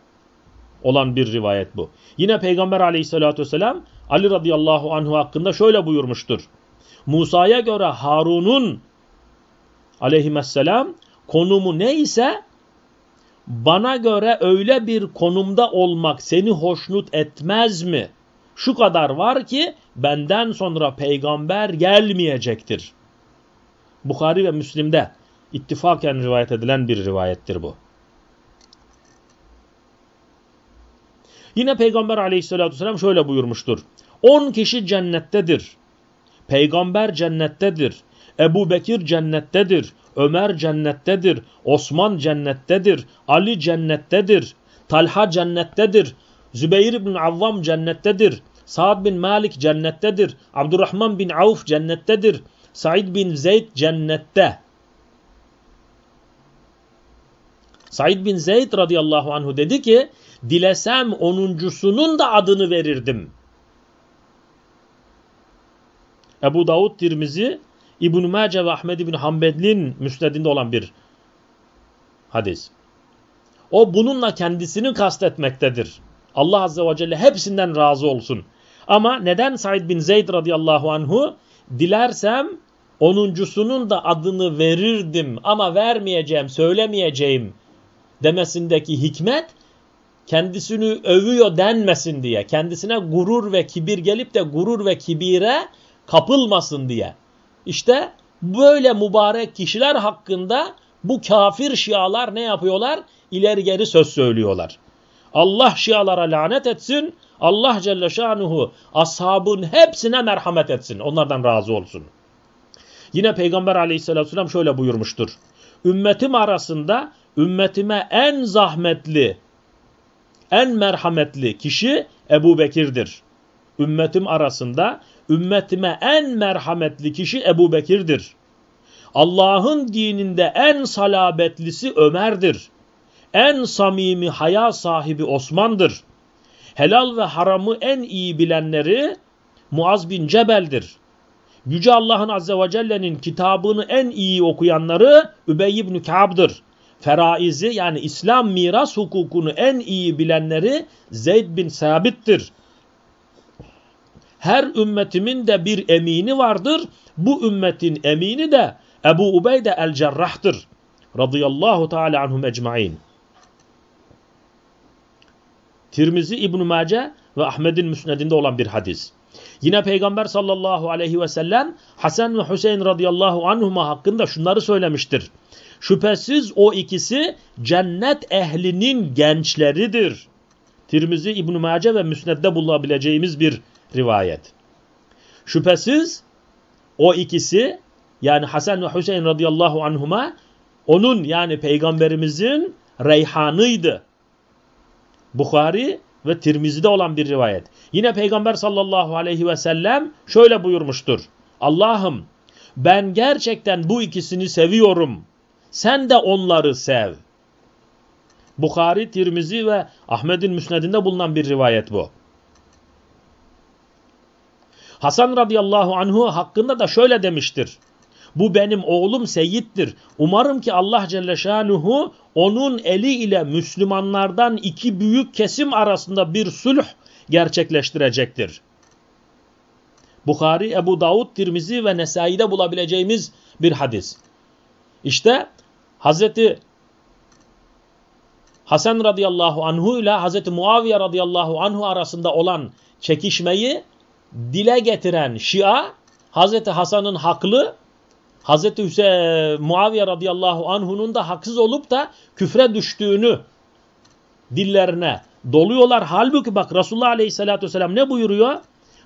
olan bir rivayet bu. Yine Peygamber aleyhissalatü vesselam Ali radıyallahu anhu hakkında şöyle buyurmuştur. Musa'ya göre Harun'un aleyhisselam konumu neyse bana göre öyle bir konumda olmak seni hoşnut etmez mi? Şu kadar var ki benden sonra peygamber gelmeyecektir. Bukhari ve Müslim'de ittifaken rivayet edilen bir rivayettir bu. Yine Peygamber aleyhissalatü vesselam şöyle buyurmuştur. 10 kişi cennettedir. Peygamber cennettedir. Ebu Bekir cennettedir. Ömer cennettedir. Osman cennettedir. Ali cennettedir. Talha cennettedir. Zübeyir bin Avvam cennettedir. Sa'd bin Malik cennettedir. Abdurrahman bin Avf cennettedir. Said bin Zeyd cennette. Said bin Zeyd radıyallahu anhu dedi ki dilesem onuncusunun da adını verirdim. Ebu Davud Tirmizi İbn-i Mace ve Ahmed İbn Hanbel'in müsnedinde olan bir hadis. o bununla kendisini kastetmektedir. Allah Azze ve Celle hepsinden razı olsun. Ama neden Said bin Zeyd radıyallahu anhu dilersem onuncusunun da adını verirdim ama vermeyeceğim, söylemeyeceğim demesindeki hikmet kendisini övüyor denmesin diye, kendisine gurur ve kibir gelip de gurur ve kibire kapılmasın diye. İşte böyle mübarek kişiler hakkında bu kafir şialar ne yapıyorlar? İleri geri söz söylüyorlar. Allah şialara lanet etsin, Allah Celle Şanuhu ashabın hepsine merhamet etsin, onlardan razı olsun. Yine Peygamber aleyhissalatü vesselam şöyle buyurmuştur. Ümmetim arasında ümmetime en zahmetli, en merhametli kişi Ebu Bekir'dir. Ümmetim arasında ümmetime en merhametli kişi Ebu Bekir'dir. Allah'ın dininde en salabetlisi Ömer'dir. En samimi haya sahibi Osman'dır. Helal ve haramı en iyi bilenleri Muaz bin Cebel'dir. Yüce Allah'ın Azze ve Celle'nin kitabını en iyi okuyanları Übey ibn Ka'b'dır. Feraizi yani İslam miras hukukunu en iyi bilenleri Zeyd bin Sabit'tir. Her ümmetimin de bir emini vardır. Bu ümmetin emini de Ebu Ubeyde el-Cerrah'tır. Radıyallahu teala anhum ecmain. Tirmizi İbn Mace ve Ahmed'in müsnedinde olan bir hadis. Yine Peygamber sallallahu aleyhi ve sellem Hasan ve Hüseyin radıyallahu anhuma hakkında şunları söylemiştir. Şüphesiz o ikisi cennet ehlinin gençleridir. Tirmizi İbn Mace ve Müsned'de bulabileceğimiz bir rivayet. Şüphesiz o ikisi yani Hasan ve Hüseyin radıyallahu anhuma onun yani peygamberimizin reyhanıydı. Bukhari ve Tirmizi'de olan bir rivayet. Yine Peygamber sallallahu aleyhi ve sellem şöyle buyurmuştur. Allah'ım ben gerçekten bu ikisini seviyorum. Sen de onları sev. Bukhari, Tirmizi ve Ahmet'in müsnedinde bulunan bir rivayet bu. Hasan radıyallahu anhu hakkında da şöyle demiştir. Bu benim oğlum Seyyid'dir. Umarım ki Allah Celle Şanuhu onun eli ile Müslümanlardan iki büyük kesim arasında bir sulh gerçekleştirecektir. Bukhari, Ebu Davud, Tirmizi ve Nesai'de bulabileceğimiz bir hadis. İşte Hazreti Hasan radıyallahu anhu ile Hazreti Muaviye radıyallahu anhu arasında olan çekişmeyi dile getiren Şia Hazreti Hasan'ın haklı Hazreti Hüseyin, Muaviye radıyallahu anhunun da haksız olup da küfre düştüğünü dillerine doluyorlar. Halbuki bak Resulullah aleyhissalatü vesselam ne buyuruyor?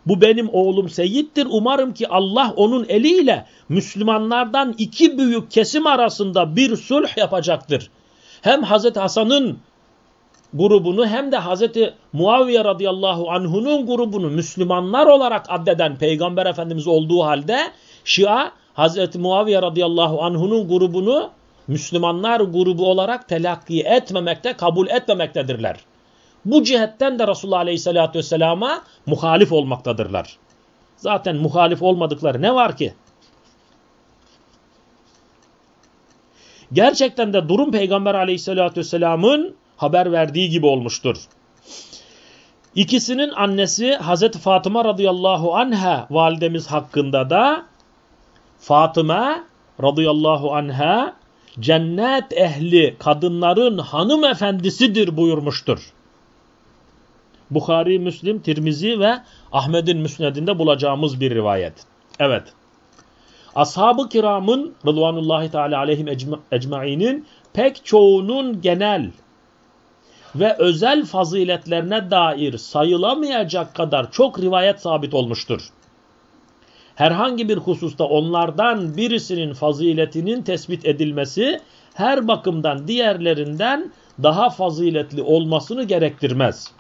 Bu benim oğlum Seyyid'dir. Umarım ki Allah onun eliyle Müslümanlardan iki büyük kesim arasında bir sulh yapacaktır. Hem Hazreti Hasan'ın grubunu hem de Hazreti Muaviye radıyallahu anhunun grubunu Müslümanlar olarak addeden Peygamber Efendimiz olduğu halde Şia Hazreti Muaviye radıyallahu anhunun grubunu Müslümanlar grubu olarak telakki etmemekte, kabul etmemektedirler. Bu cihetten de Resulullah aleyhissalatü vesselama muhalif olmaktadırlar. Zaten muhalif olmadıkları ne var ki? Gerçekten de durum Peygamber aleyhissalatü vesselamın haber verdiği gibi olmuştur. İkisinin annesi Hazreti Fatıma radıyallahu anha validemiz hakkında da Fatıma radıyallahu anha cennet ehli kadınların hanımefendisidir buyurmuştur. Bukhari, Müslim, Tirmizi ve Ahmet'in müsnedinde bulacağımız bir rivayet. Evet. Ashab-ı kiramın Rıdvanullahi Teala aleyhim ecmainin pek çoğunun genel ve özel faziletlerine dair sayılamayacak kadar çok rivayet sabit olmuştur. Herhangi bir hususta onlardan birisinin faziletinin tespit edilmesi her bakımdan diğerlerinden daha faziletli olmasını gerektirmez.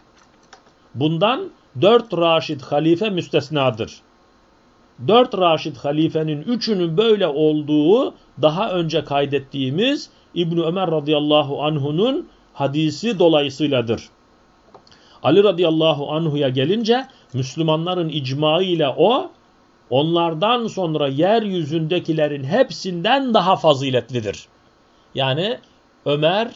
Bundan dört Raşid halife müstesnadır. Dört Raşid halifenin üçünün böyle olduğu daha önce kaydettiğimiz İbn Ömer radıyallahu anhu'nun hadisi dolayısıyladır. Ali radıyallahu anhu'ya gelince Müslümanların icma ile o onlardan sonra yeryüzündekilerin hepsinden daha faziletlidir. Yani Ömer,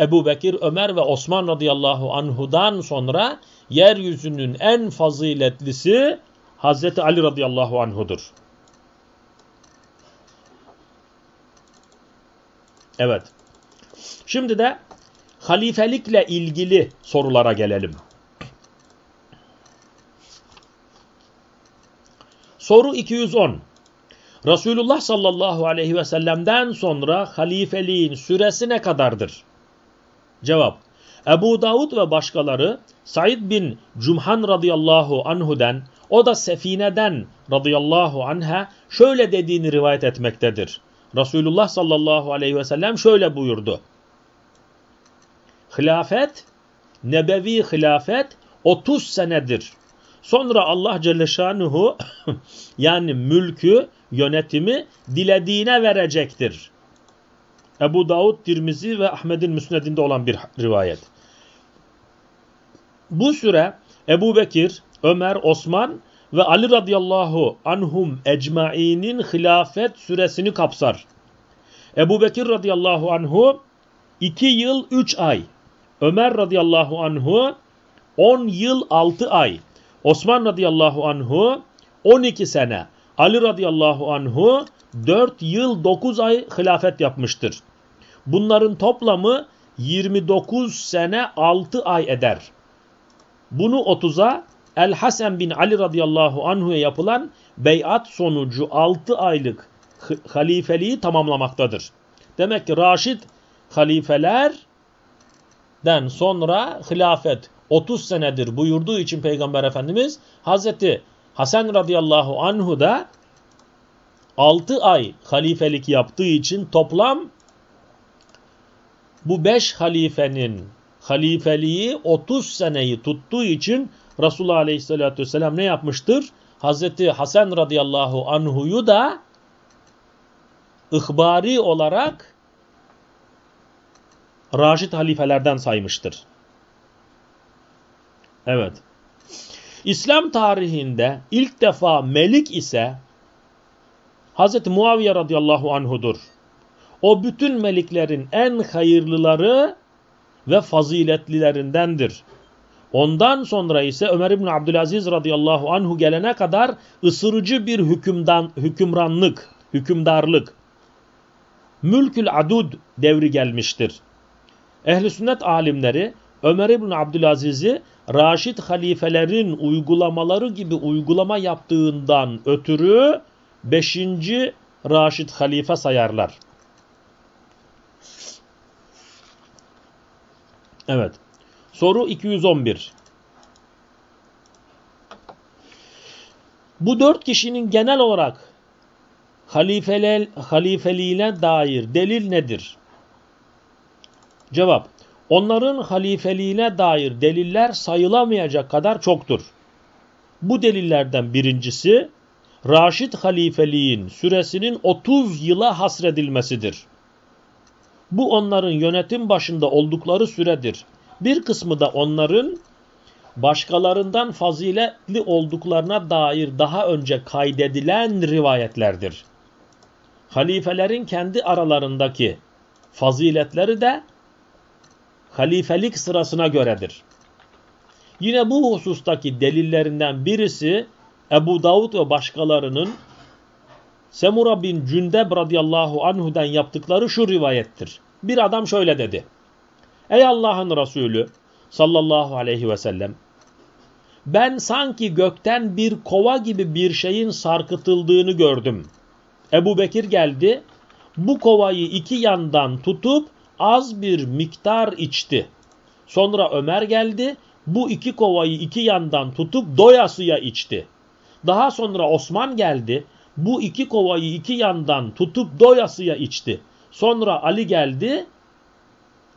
Ebu Bekir, Ömer ve Osman radıyallahu anhudan sonra yeryüzünün en faziletlisi Hazreti Ali radıyallahu anhudur. Evet. Şimdi de halifelikle ilgili sorulara gelelim. Soru 210. Resulullah sallallahu aleyhi ve sellem'den sonra halifeliğin süresi ne kadardır? Cevap. Ebu Davud ve başkaları Said bin Cumhan radıyallahu anhu'den o da Sefine'den radıyallahu anha şöyle dediğini rivayet etmektedir. Resulullah sallallahu aleyhi ve sellem şöyle buyurdu. Hilafet, nebevi hilafet 30 senedir. Sonra Allah Celle Şanuhu yani mülkü, yönetimi dilediğine verecektir. Ebu Davud, Tirmizi ve Ahmet'in müsnedinde olan bir rivayet. Bu süre Ebu Bekir, Ömer, Osman ve Ali radıyallahu anhum ecmainin hilafet süresini kapsar. Ebu Bekir radıyallahu anhu 2 yıl 3 ay, Ömer radıyallahu anhu 10 yıl 6 ay, Osman radıyallahu anhu 12 sene, Ali radıyallahu anhu 4 yıl 9 ay hilafet yapmıştır. Bunların toplamı 29 sene 6 ay eder. Bunu 30'a El Hasan bin Ali radıyallahu anhu'ya yapılan beyat sonucu 6 aylık halifeliği tamamlamaktadır. Demek ki Raşid halifelerden sonra hilafet 30 senedir buyurduğu için Peygamber Efendimiz Hazreti Hasan radıyallahu anhu da 6 ay halifelik yaptığı için toplam bu 5 halifenin halifeliği 30 seneyi tuttuğu için Resulullah Aleyhisselatü Vesselam ne yapmıştır? Hazreti Hasan radıyallahu anhuyu da ihbari olarak Raşid halifelerden saymıştır. Evet. İslam tarihinde ilk defa melik ise Hz. Muaviye radıyallahu anhudur. O bütün meliklerin en hayırlıları ve faziletlilerindendir. Ondan sonra ise Ömer İbni Abdülaziz radıyallahu anhu gelene kadar ısırıcı bir hükümdan, hükümranlık, hükümdarlık, mülkül adud devri gelmiştir. Ehli sünnet alimleri Ömer İbni Abdülaziz'i Raşid halifelerin uygulamaları gibi uygulama yaptığından ötürü 5. Raşid halife sayarlar. Evet. Soru 211. Bu dört kişinin genel olarak halifeler, halifeliğine dair delil nedir? Cevap. Onların halifeliğine dair deliller sayılamayacak kadar çoktur. Bu delillerden birincisi Raşid halifeliğin süresinin 30 yıla hasredilmesidir. Bu onların yönetim başında oldukları süredir. Bir kısmı da onların başkalarından faziletli olduklarına dair daha önce kaydedilen rivayetlerdir. Halifelerin kendi aralarındaki faziletleri de halifelik sırasına göredir. Yine bu husustaki delillerinden birisi Ebu Davud ve başkalarının Semura bin Cündeb radıyallahu anhu'dan yaptıkları şu rivayettir. Bir adam şöyle dedi. Ey Allah'ın Resulü sallallahu aleyhi ve sellem ben sanki gökten bir kova gibi bir şeyin sarkıtıldığını gördüm. Ebu Bekir geldi bu kovayı iki yandan tutup az bir miktar içti. Sonra Ömer geldi bu iki kovayı iki yandan tutup doyasıya içti. Daha sonra Osman geldi bu iki kovayı iki yandan tutup doyasıya içti. Sonra Ali geldi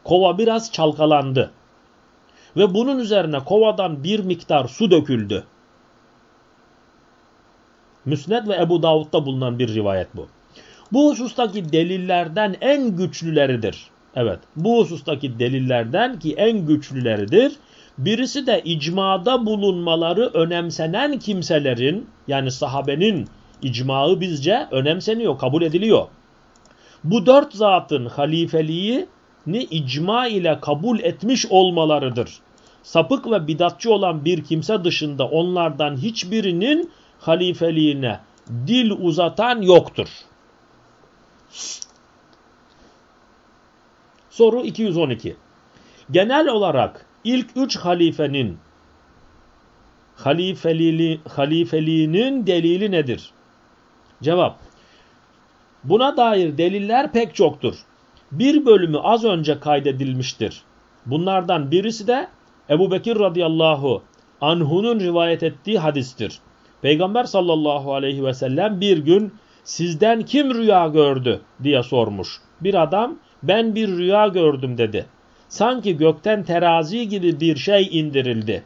kova biraz çalkalandı. Ve bunun üzerine kovadan bir miktar su döküldü. Müsned ve Ebu Davud'da bulunan bir rivayet bu. Bu husustaki delillerden en güçlüleridir. Evet bu husustaki delillerden ki en güçlüleridir. Birisi de icmada bulunmaları önemsenen kimselerin yani sahabenin icmağı bizce önemseniyor, kabul ediliyor. Bu dört zatın halifeliği ni icma ile kabul etmiş olmalarıdır. Sapık ve bidatçı olan bir kimse dışında onlardan hiçbirinin halifeliğine dil uzatan yoktur. Soru 212. Genel olarak ilk üç halifenin halifeliği, halifeliğinin delili nedir? Cevap. Buna dair deliller pek çoktur. Bir bölümü az önce kaydedilmiştir. Bunlardan birisi de Ebu Bekir radıyallahu anhunun rivayet ettiği hadistir. Peygamber sallallahu aleyhi ve sellem bir gün sizden kim rüya gördü diye sormuş. Bir adam ben bir rüya gördüm dedi. Sanki gökten terazi gibi bir şey indirildi.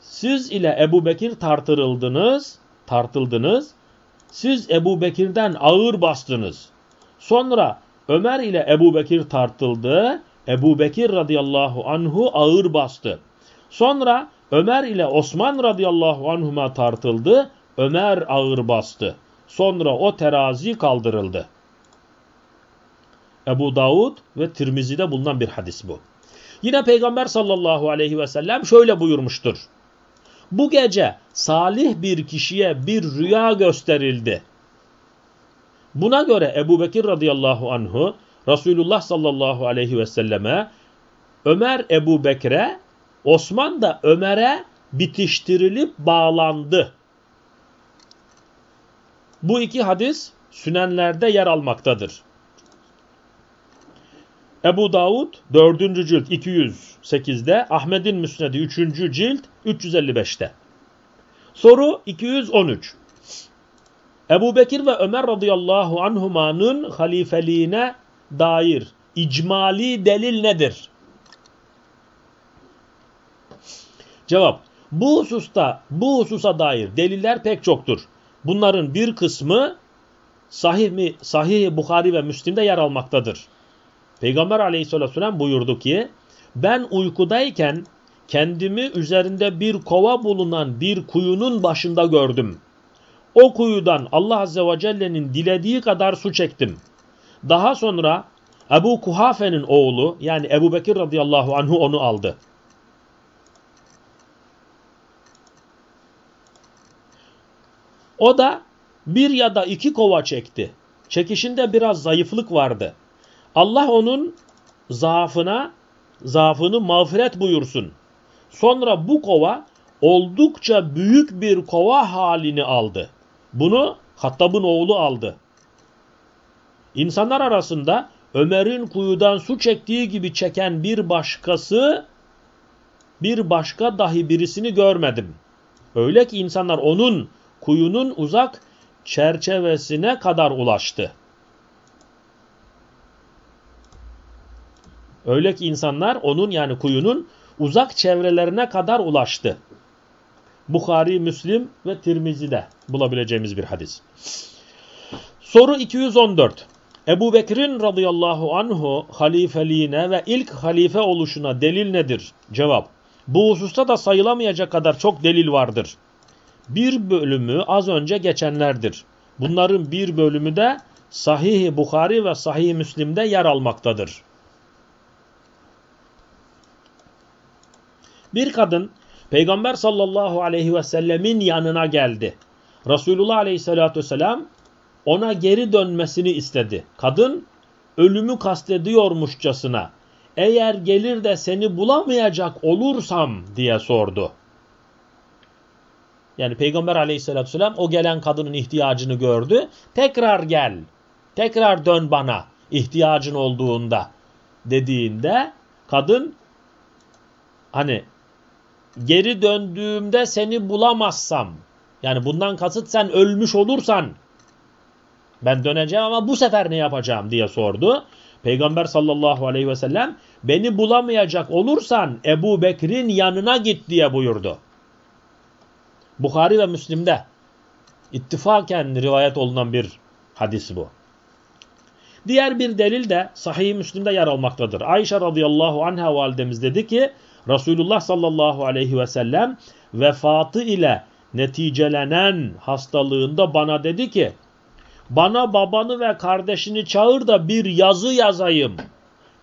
Siz ile Ebu Bekir tartırıldınız, tartıldınız. Siz Ebu Bekir'den ağır bastınız. Sonra Ömer ile Ebu Bekir tartıldı. Ebu Bekir radıyallahu anhu ağır bastı. Sonra Ömer ile Osman radıyallahu anhuma tartıldı. Ömer ağır bastı. Sonra o terazi kaldırıldı. Ebu Davud ve Tirmizi'de bulunan bir hadis bu. Yine Peygamber sallallahu aleyhi ve sellem şöyle buyurmuştur. Bu gece salih bir kişiye bir rüya gösterildi. Buna göre Ebu Bekir radıyallahu anhu Resulullah sallallahu aleyhi ve selleme Ömer Ebu Bekir'e Osman da Ömer'e bitiştirilip bağlandı. Bu iki hadis sünenlerde yer almaktadır. Ebu Davud 4. cilt 208'de, Ahmet'in Müsnedi 3. cilt 355'te. Soru 213. Ebu Bekir ve Ömer radıyallahu anhumanın halifeliğine dair icmali delil nedir? Cevap. Bu hususta, bu hususa dair deliller pek çoktur. Bunların bir kısmı sahih mi, sahih Bukhari ve Müslim'de yer almaktadır. Peygamber aleyhissalatü vesselam buyurdu ki ben uykudayken kendimi üzerinde bir kova bulunan bir kuyunun başında gördüm. O kuyudan Allah azze ve celle'nin dilediği kadar su çektim. Daha sonra Ebu Kuhafe'nin oğlu yani Ebu Bekir radıyallahu anhu onu aldı. O da bir ya da iki kova çekti. Çekişinde biraz zayıflık vardı. Allah onun zaafına, zaafını mağfiret buyursun. Sonra bu kova oldukça büyük bir kova halini aldı. Bunu Hattab'ın oğlu aldı. İnsanlar arasında Ömer'in kuyudan su çektiği gibi çeken bir başkası, bir başka dahi birisini görmedim. Öyle ki insanlar onun kuyunun uzak çerçevesine kadar ulaştı. Öyle ki insanlar onun yani kuyunun uzak çevrelerine kadar ulaştı. Bukhari, Müslim ve Tirmizi'de bulabileceğimiz bir hadis. Soru 214. Ebu Bekir'in radıyallahu anhu halifeliğine ve ilk halife oluşuna delil nedir? Cevap. Bu hususta da sayılamayacak kadar çok delil vardır. Bir bölümü az önce geçenlerdir. Bunların bir bölümü de Sahih-i Bukhari ve Sahih-i Müslim'de yer almaktadır. Bir kadın Peygamber sallallahu aleyhi ve sellemin yanına geldi. Resulullah aleyhissalatü vesselam ona geri dönmesini istedi. Kadın ölümü kastediyormuşçasına eğer gelir de seni bulamayacak olursam diye sordu. Yani Peygamber aleyhissalatü vesselam o gelen kadının ihtiyacını gördü. Tekrar gel, tekrar dön bana ihtiyacın olduğunda dediğinde kadın hani geri döndüğümde seni bulamazsam yani bundan kasıt sen ölmüş olursan ben döneceğim ama bu sefer ne yapacağım diye sordu. Peygamber sallallahu aleyhi ve sellem beni bulamayacak olursan Ebu Bekir'in yanına git diye buyurdu. Bukhari ve Müslim'de ittifaken rivayet olunan bir hadis bu. Diğer bir delil de Sahih-i Müslim'de yer almaktadır. Ayşe radıyallahu anha validemiz dedi ki Resulullah sallallahu aleyhi ve sellem vefatı ile neticelenen hastalığında bana dedi ki bana babanı ve kardeşini çağır da bir yazı yazayım.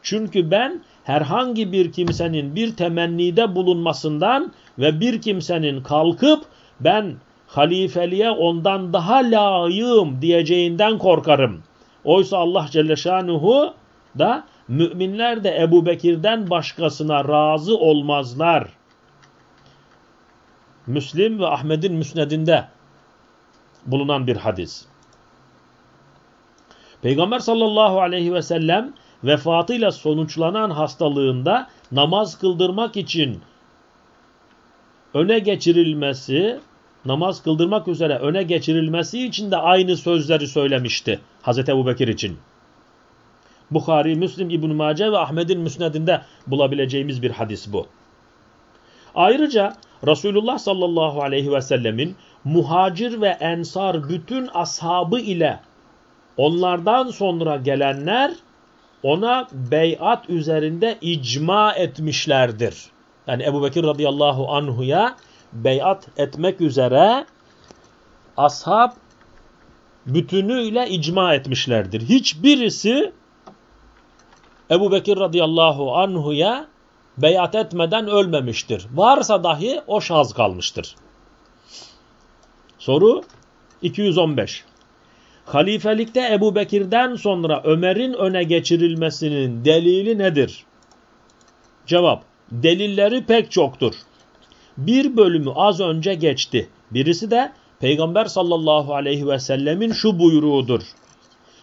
Çünkü ben herhangi bir kimsenin bir temennide bulunmasından ve bir kimsenin kalkıp ben halifeliğe ondan daha layığım diyeceğinden korkarım. Oysa Allah Celle Şanuhu da müminler de Ebu Bekir'den başkasına razı olmazlar. Müslim ve Ahmet'in müsnedinde bulunan bir hadis. Peygamber sallallahu aleyhi ve sellem vefatıyla sonuçlanan hastalığında namaz kıldırmak için öne geçirilmesi, namaz kıldırmak üzere öne geçirilmesi için de aynı sözleri söylemişti Hazreti Ebu Bekir için. Bukhari, Müslim, İbn-i Mace ve Ahmet'in müsnedinde bulabileceğimiz bir hadis bu. Ayrıca Resulullah sallallahu aleyhi ve sellemin muhacir ve ensar bütün ashabı ile onlardan sonra gelenler ona beyat üzerinde icma etmişlerdir. Yani Ebu Bekir radıyallahu anhuya beyat etmek üzere ashab bütünüyle icma etmişlerdir. Hiçbirisi Ebu Bekir radıyallahu anhuya beyat etmeden ölmemiştir. Varsa dahi o şahıs kalmıştır. Soru 215. Halifelikte Ebu Bekir'den sonra Ömer'in öne geçirilmesinin delili nedir? Cevap. Delilleri pek çoktur. Bir bölümü az önce geçti. Birisi de Peygamber sallallahu aleyhi ve sellemin şu buyruğudur.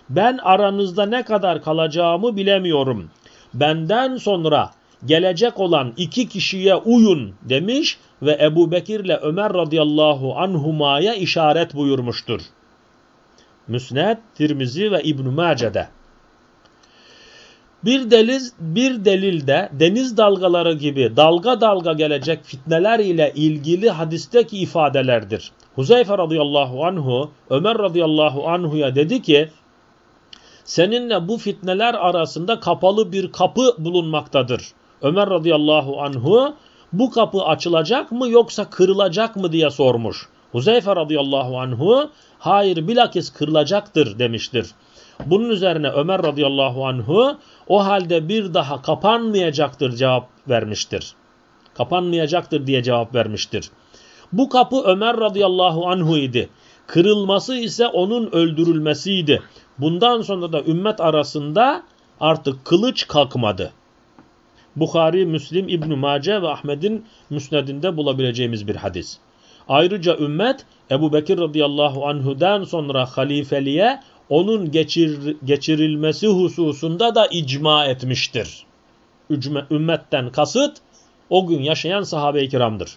Ben aranızda ne kadar kalacağımı bilemiyorum. Benden sonra gelecek olan iki kişiye uyun demiş ve Ebu Bekir ile Ömer radıyallahu anhumaya işaret buyurmuştur. Müsned, Tirmizi ve İbn-i Mace'de. Bir, deliz, bir delilde deniz dalgaları gibi dalga dalga gelecek fitneler ile ilgili hadisteki ifadelerdir. Huzeyfe radıyallahu anhu Ömer radıyallahu anhuya dedi ki seninle bu fitneler arasında kapalı bir kapı bulunmaktadır. Ömer radıyallahu anhu bu kapı açılacak mı yoksa kırılacak mı diye sormuş. Huzeyfe radıyallahu anhu hayır bilakis kırılacaktır demiştir. Bunun üzerine Ömer radıyallahu anhu o halde bir daha kapanmayacaktır cevap vermiştir. Kapanmayacaktır diye cevap vermiştir. Bu kapı Ömer radıyallahu anhu idi. Kırılması ise onun öldürülmesiydi. Bundan sonra da ümmet arasında artık kılıç kalkmadı. Bukhari, Müslim, İbn Mace ve Ahmet'in müsnedinde bulabileceğimiz bir hadis. Ayrıca ümmet Ebu Bekir radıyallahu anhu'dan sonra halifeliğe onun geçir, geçirilmesi hususunda da icma etmiştir. Ümmetten kasıt o gün yaşayan sahabe-i kiramdır.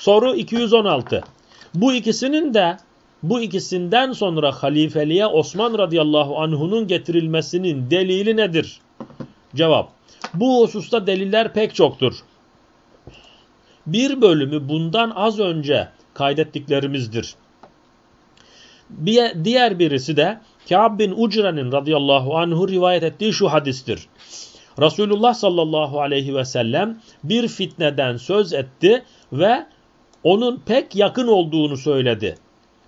Soru 216. Bu ikisinin de bu ikisinden sonra halifeliğe Osman radıyallahu anhu'nun getirilmesinin delili nedir? Cevap. Bu hususta deliller pek çoktur. Bir bölümü bundan az önce kaydettiklerimizdir. Bir, diğer birisi de Kâb bin Ucra'nın radıyallahu anhu rivayet ettiği şu hadistir. Resulullah sallallahu aleyhi ve sellem bir fitneden söz etti ve onun pek yakın olduğunu söyledi.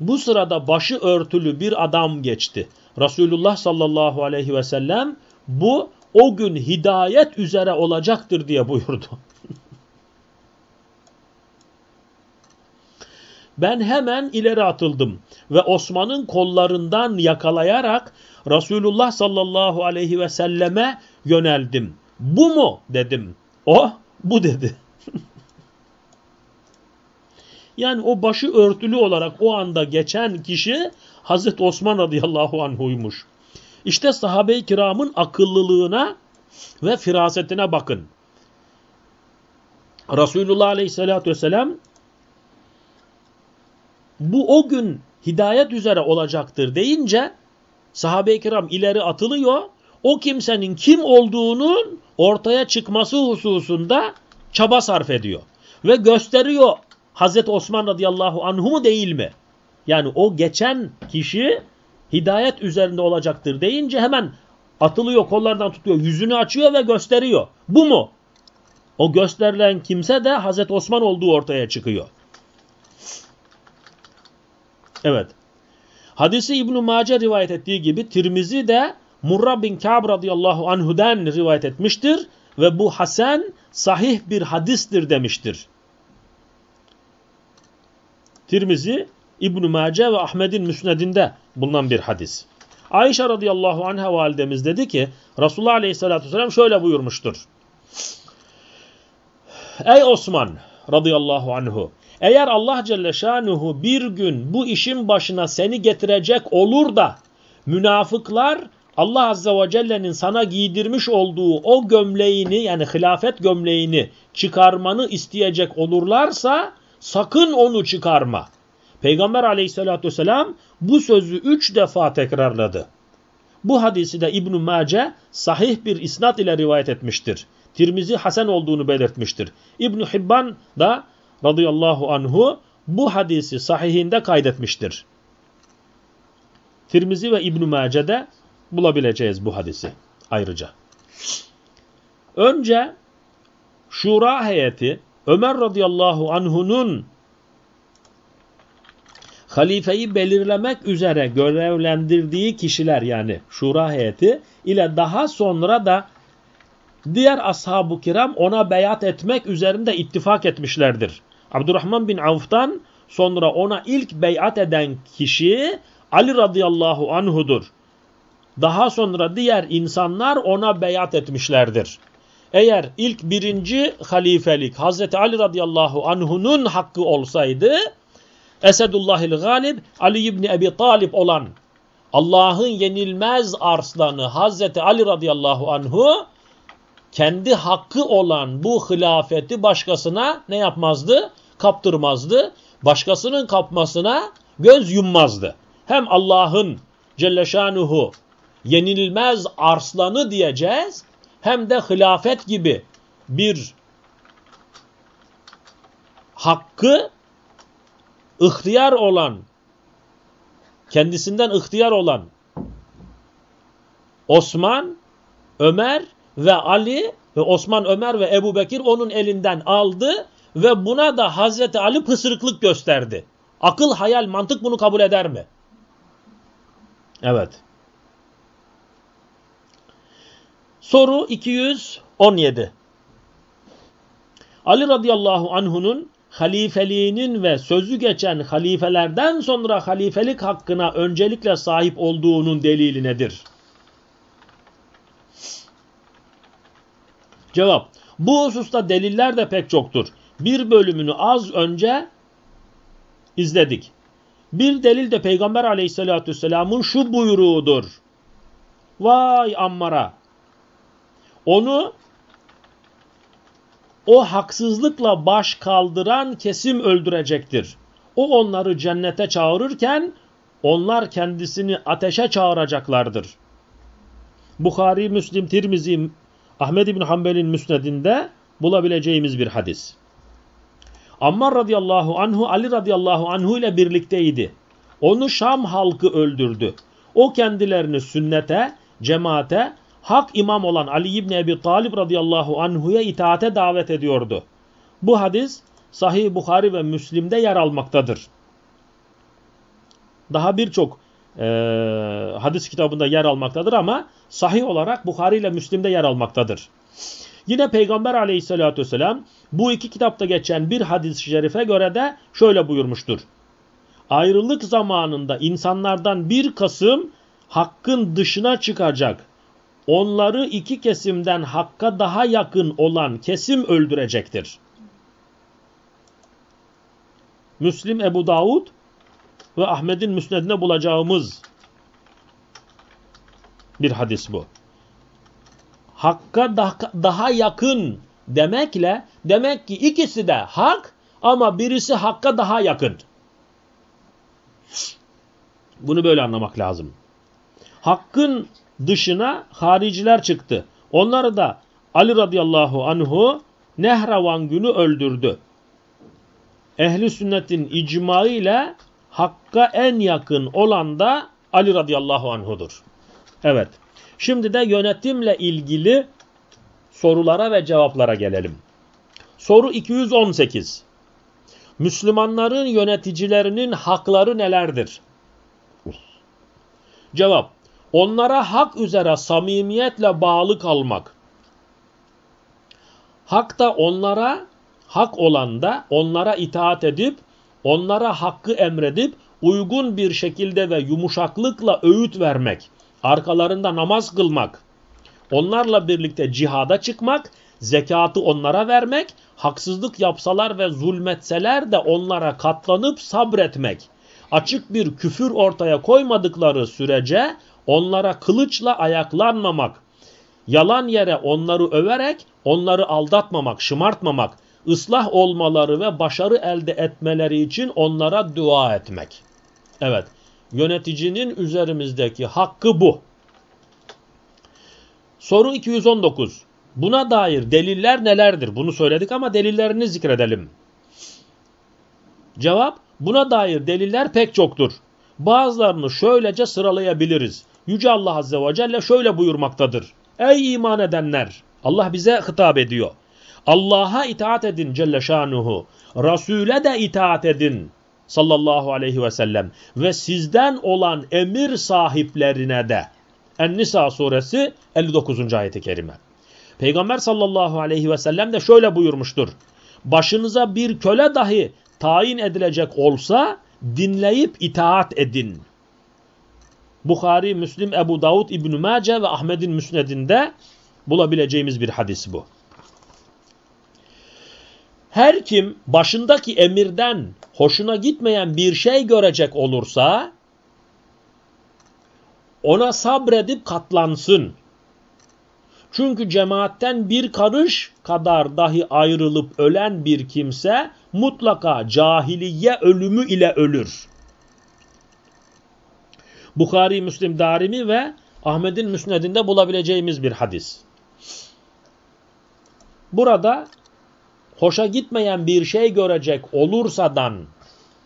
Bu sırada başı örtülü bir adam geçti. Resulullah sallallahu aleyhi ve sellem bu o gün hidayet üzere olacaktır diye buyurdu. ben hemen ileri atıldım ve Osman'ın kollarından yakalayarak Resulullah sallallahu aleyhi ve selleme yöneldim. Bu mu dedim. O bu dedi. Yani o başı örtülü olarak o anda geçen kişi Hazreti Osman radıyallahu anhuymuş. İşte sahabe-i kiramın akıllılığına ve firasetine bakın. Resulullah aleyhissalatü vesselam bu o gün hidayet üzere olacaktır deyince sahabe-i kiram ileri atılıyor. O kimsenin kim olduğunun ortaya çıkması hususunda çaba sarf ediyor. Ve gösteriyor Hazreti Osman radıyallahu anhu mu değil mi? Yani o geçen kişi hidayet üzerinde olacaktır deyince hemen atılıyor kollardan tutuyor yüzünü açıyor ve gösteriyor. Bu mu? O gösterilen kimse de Hazreti Osman olduğu ortaya çıkıyor. Evet. Hadisi İbn-i Mace rivayet ettiği gibi Tirmizi de Murra bin Ka'b radıyallahu anhu'den rivayet etmiştir ve bu Hasan sahih bir hadistir demiştir. Tirmizi, İbn-i Mace ve Ahmet'in müsnedinde bulunan bir hadis. Ayşe radıyallahu anha validemiz dedi ki Resulullah aleyhissalatü vesselam şöyle buyurmuştur. Ey Osman radıyallahu anhu eğer Allah Celle Şanuhu bir gün bu işin başına seni getirecek olur da münafıklar Allah Azze ve Celle'nin sana giydirmiş olduğu o gömleğini yani hilafet gömleğini çıkarmanı isteyecek olurlarsa sakın onu çıkarma. Peygamber aleyhissalatü vesselam bu sözü üç defa tekrarladı. Bu hadisi de İbn-i Mace sahih bir isnat ile rivayet etmiştir. Tirmizi Hasan olduğunu belirtmiştir. ibn Hibban da radıyallahu anhu bu hadisi sahihinde kaydetmiştir. Tirmizi ve İbn-i Mace'de bulabileceğiz bu hadisi ayrıca. Önce Şura heyeti Ömer radıyallahu anhunun halifeyi belirlemek üzere görevlendirdiği kişiler yani şura heyeti ile daha sonra da diğer ashab-ı kiram ona beyat etmek üzerinde ittifak etmişlerdir. Abdurrahman bin Avf'tan sonra ona ilk beyat eden kişi Ali radıyallahu anhudur. Daha sonra diğer insanlar ona beyat etmişlerdir. Eğer ilk birinci halifelik Hazreti Ali radıyallahu anhunun hakkı olsaydı Esedullahil Galib Ali İbni Ebi Talib olan Allah'ın yenilmez arslanı Hazreti Ali radıyallahu anhu kendi hakkı olan bu hilafeti başkasına ne yapmazdı? Kaptırmazdı. Başkasının kapmasına göz yummazdı. Hem Allah'ın Celle Şanuhu yenilmez arslanı diyeceğiz hem de hilafet gibi bir hakkı ihtiyar olan, kendisinden ihtiyar olan Osman, Ömer ve Ali ve Osman, Ömer ve Ebu Bekir onun elinden aldı ve buna da Hazreti Ali pısırıklık gösterdi. Akıl, hayal, mantık bunu kabul eder mi? Evet. Soru 217. Ali radıyallahu anhunun halifeliğinin ve sözü geçen halifelerden sonra halifelik hakkına öncelikle sahip olduğunun delili nedir? Cevap. Bu hususta deliller de pek çoktur. Bir bölümünü az önce izledik. Bir delil de Peygamber aleyhissalatü vesselamın şu buyruğudur. Vay Ammar'a! Onu o haksızlıkla baş kaldıran kesim öldürecektir. O onları cennete çağırırken onlar kendisini ateşe çağıracaklardır. Bukhari, Müslim, Tirmizi, Ahmed İbn Hanbel'in müsnedinde bulabileceğimiz bir hadis. Ammar radıyallahu anhu Ali radıyallahu anhu ile birlikteydi. Onu Şam halkı öldürdü. O kendilerini sünnete, cemaate hak imam olan Ali İbni Ebi Talib radıyallahu anhuya itaate davet ediyordu. Bu hadis Sahih Bukhari ve Müslim'de yer almaktadır. Daha birçok e, hadis kitabında yer almaktadır ama sahih olarak Bukhari ile Müslim'de yer almaktadır. Yine Peygamber aleyhissalatü vesselam bu iki kitapta geçen bir hadis-i şerife göre de şöyle buyurmuştur. Ayrılık zamanında insanlardan bir kasım hakkın dışına çıkacak onları iki kesimden hakka daha yakın olan kesim öldürecektir. Müslim Ebu Davud ve Ahmet'in müsnedine bulacağımız bir hadis bu. Hakka daha, yakın demekle demek ki ikisi de hak ama birisi hakka daha yakın. Bunu böyle anlamak lazım. Hakkın dışına hariciler çıktı. Onları da Ali radıyallahu anhu Nehravan günü öldürdü. Ehli sünnetin icma Hakk'a en yakın olan da Ali radıyallahu anhudur. Evet. Şimdi de yönetimle ilgili sorulara ve cevaplara gelelim. Soru 218. Müslümanların yöneticilerinin hakları nelerdir? Cevap onlara hak üzere samimiyetle bağlı kalmak. Hak da onlara, hak olan da onlara itaat edip, onlara hakkı emredip, uygun bir şekilde ve yumuşaklıkla öğüt vermek, arkalarında namaz kılmak, onlarla birlikte cihada çıkmak, zekatı onlara vermek, haksızlık yapsalar ve zulmetseler de onlara katlanıp sabretmek, açık bir küfür ortaya koymadıkları sürece onlara kılıçla ayaklanmamak, yalan yere onları överek onları aldatmamak, şımartmamak, ıslah olmaları ve başarı elde etmeleri için onlara dua etmek. Evet, yöneticinin üzerimizdeki hakkı bu. Soru 219. Buna dair deliller nelerdir? Bunu söyledik ama delillerini zikredelim. Cevap, buna dair deliller pek çoktur. Bazılarını şöylece sıralayabiliriz. Yüce Allah Azze ve Celle şöyle buyurmaktadır. Ey iman edenler! Allah bize hitap ediyor. Allah'a itaat edin Celle Şanuhu. Resul'e de itaat edin sallallahu aleyhi ve sellem. Ve sizden olan emir sahiplerine de. En-Nisa suresi 59. ayeti kerime. Peygamber sallallahu aleyhi ve sellem de şöyle buyurmuştur. Başınıza bir köle dahi tayin edilecek olsa dinleyip itaat edin. Bukhari, Müslim, Ebu Davud, İbn-i Mace ve Ahmet'in müsnedinde bulabileceğimiz bir hadis bu. Her kim başındaki emirden hoşuna gitmeyen bir şey görecek olursa ona sabredip katlansın. Çünkü cemaatten bir karış kadar dahi ayrılıp ölen bir kimse mutlaka cahiliye ölümü ile ölür. Bukhari, Müslim, Darimi ve Ahmet'in müsnedinde bulabileceğimiz bir hadis. Burada hoşa gitmeyen bir şey görecek olursadan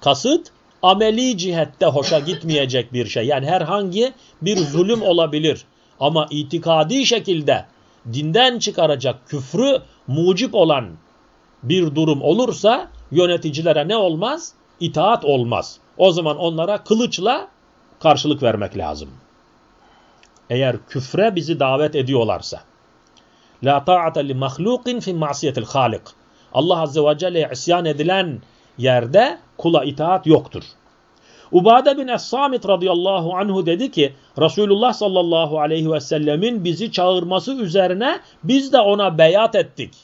kasıt ameli cihette hoşa gitmeyecek bir şey. Yani herhangi bir zulüm olabilir. Ama itikadi şekilde dinden çıkaracak küfrü mucip olan bir durum olursa yöneticilere ne olmaz? İtaat olmaz. O zaman onlara kılıçla karşılık vermek lazım. Eğer küfre bizi davet ediyorlarsa. La ta'ate li mahlukin fi ma'siyetil halik. Allah Azze ve Celle'ye isyan edilen yerde kula itaat yoktur. Ubade bin Es-Samit radıyallahu anhu dedi ki Resulullah sallallahu aleyhi ve sellemin bizi çağırması üzerine biz de ona beyat ettik.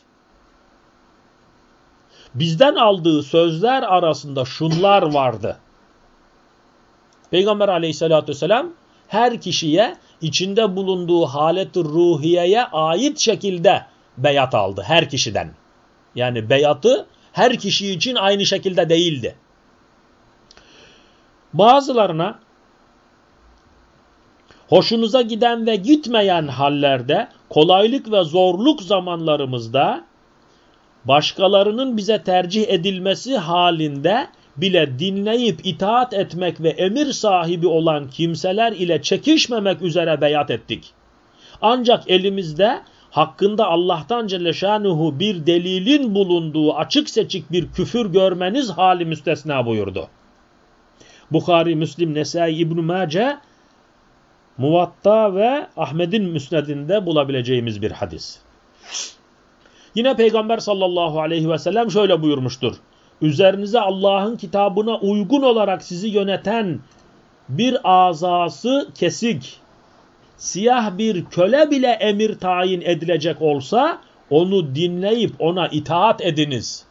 Bizden aldığı sözler arasında şunlar vardı. Peygamber aleyhissalatü vesselam her kişiye içinde bulunduğu halet ruhiyeye ait şekilde beyat aldı her kişiden. Yani beyatı her kişi için aynı şekilde değildi. Bazılarına hoşunuza giden ve gitmeyen hallerde, kolaylık ve zorluk zamanlarımızda başkalarının bize tercih edilmesi halinde bile dinleyip itaat etmek ve emir sahibi olan kimseler ile çekişmemek üzere beyat ettik. Ancak elimizde hakkında Allah'tan Celle Şanuhu bir delilin bulunduğu açık seçik bir küfür görmeniz hali müstesna buyurdu. Bukhari, Müslim, Nesai, İbn-i Mace, Muvatta ve Ahmet'in müsnedinde bulabileceğimiz bir hadis. Yine Peygamber sallallahu aleyhi ve sellem şöyle buyurmuştur. Üzerinize Allah'ın kitabına uygun olarak sizi yöneten bir azası kesik, siyah bir köle bile emir tayin edilecek olsa onu dinleyip ona itaat ediniz.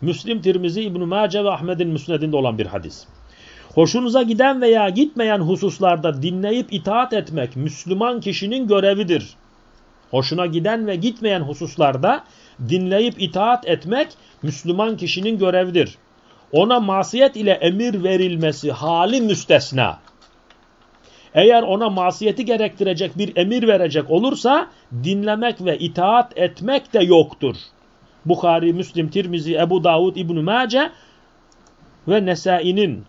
Müslim, Tirmizi, İbn-i Mace ve Ahmet'in müsnedinde olan bir hadis. Hoşunuza giden veya gitmeyen hususlarda dinleyip itaat etmek Müslüman kişinin görevidir. Hoşuna giden ve gitmeyen hususlarda dinleyip itaat etmek Müslüman kişinin görevidir. Ona masiyet ile emir verilmesi hali müstesna. Eğer ona masiyeti gerektirecek bir emir verecek olursa dinlemek ve itaat etmek de yoktur. Bukhari, Müslim, Tirmizi, Ebu Davud, İbn-i ve Nesai'nin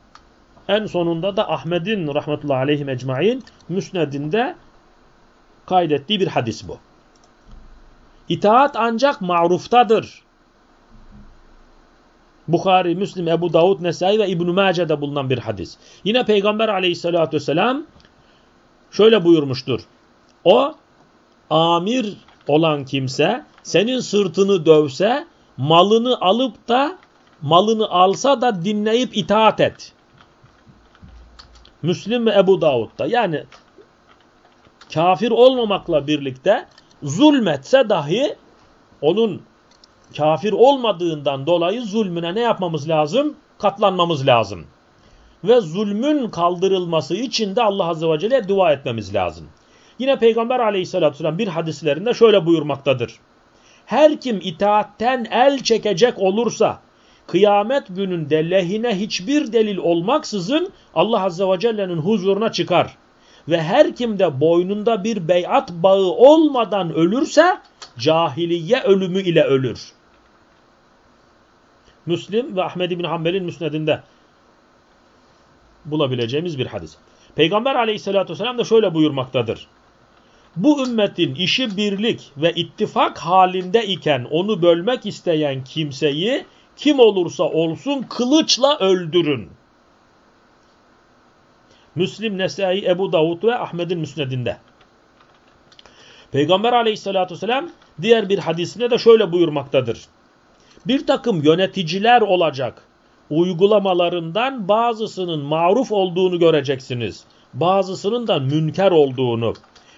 en sonunda da Ahmet'in rahmetullahi aleyhi mecmain müsnedinde kaydettiği bir hadis bu. İtaat ancak maruftadır. Bukhari, Müslim, Ebu Davud, Nesai ve İbn-i Mace'de bulunan bir hadis. Yine Peygamber aleyhissalatü vesselam şöyle buyurmuştur. O amir olan kimse senin sırtını dövse malını alıp da malını alsa da dinleyip itaat et. Müslim ve Ebu Davud'da yani kafir olmamakla birlikte zulmetse dahi onun kafir olmadığından dolayı zulmüne ne yapmamız lazım? Katlanmamız lazım. Ve zulmün kaldırılması için de Allah Azze ve Celle dua etmemiz lazım. Yine Peygamber aleyhissalatü vesselam bir hadislerinde şöyle buyurmaktadır. Her kim itaatten el çekecek olursa kıyamet gününde lehine hiçbir delil olmaksızın Allah Azze ve Celle'nin huzuruna çıkar. Ve her kim de boynunda bir beyat bağı olmadan ölürse cahiliye ölümü ile ölür. Müslim ve Ahmed bin Hanbel'in müsnedinde bulabileceğimiz bir hadis. Peygamber aleyhissalatü vesselam da şöyle buyurmaktadır. Bu ümmetin işi birlik ve ittifak halinde iken onu bölmek isteyen kimseyi kim olursa olsun kılıçla öldürün. Müslim, Nesai, Ebu Davud ve Ahmet'in müsnedinde. Peygamber aleyhissalatü vesselam diğer bir hadisinde de şöyle buyurmaktadır. Bir takım yöneticiler olacak. Uygulamalarından bazısının maruf olduğunu göreceksiniz. Bazısının da münker olduğunu.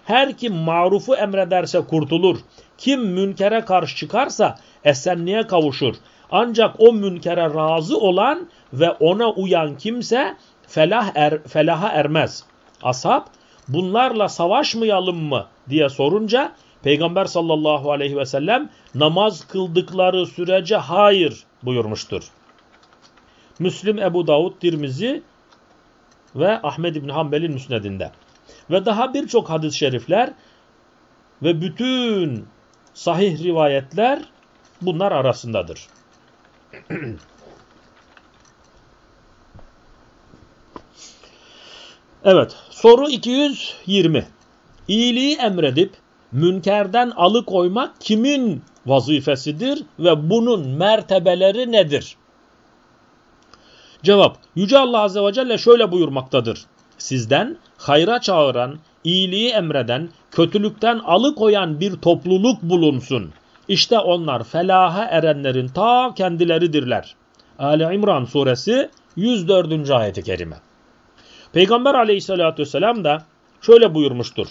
Her kim marufu emrederse kurtulur. Kim münkere karşı çıkarsa esenliğe kavuşur. Ancak o münkere razı olan ve ona uyan kimse felah er, felaha ermez. Ashab bunlarla savaşmayalım mı diye sorunca Peygamber sallallahu aleyhi ve sellem namaz kıldıkları sürece hayır buyurmuştur. Müslim, Ebu Davud, Tirmizi ve Ahmed İbni Hanbel'in müsnedinde. Ve daha birçok hadis-i şerifler ve bütün sahih rivayetler bunlar arasındadır. evet, soru 220. İyiliği emredip münkerden alıkoymak kimin vazifesidir ve bunun mertebeleri nedir? Cevap, Yüce Allah Azze ve Celle şöyle buyurmaktadır. Sizden hayra çağıran, iyiliği emreden, kötülükten alıkoyan bir topluluk bulunsun. İşte onlar felaha erenlerin ta kendileridirler. Ali İmran suresi 104. ayeti kerime. Peygamber aleyhissalatü vesselam da şöyle buyurmuştur.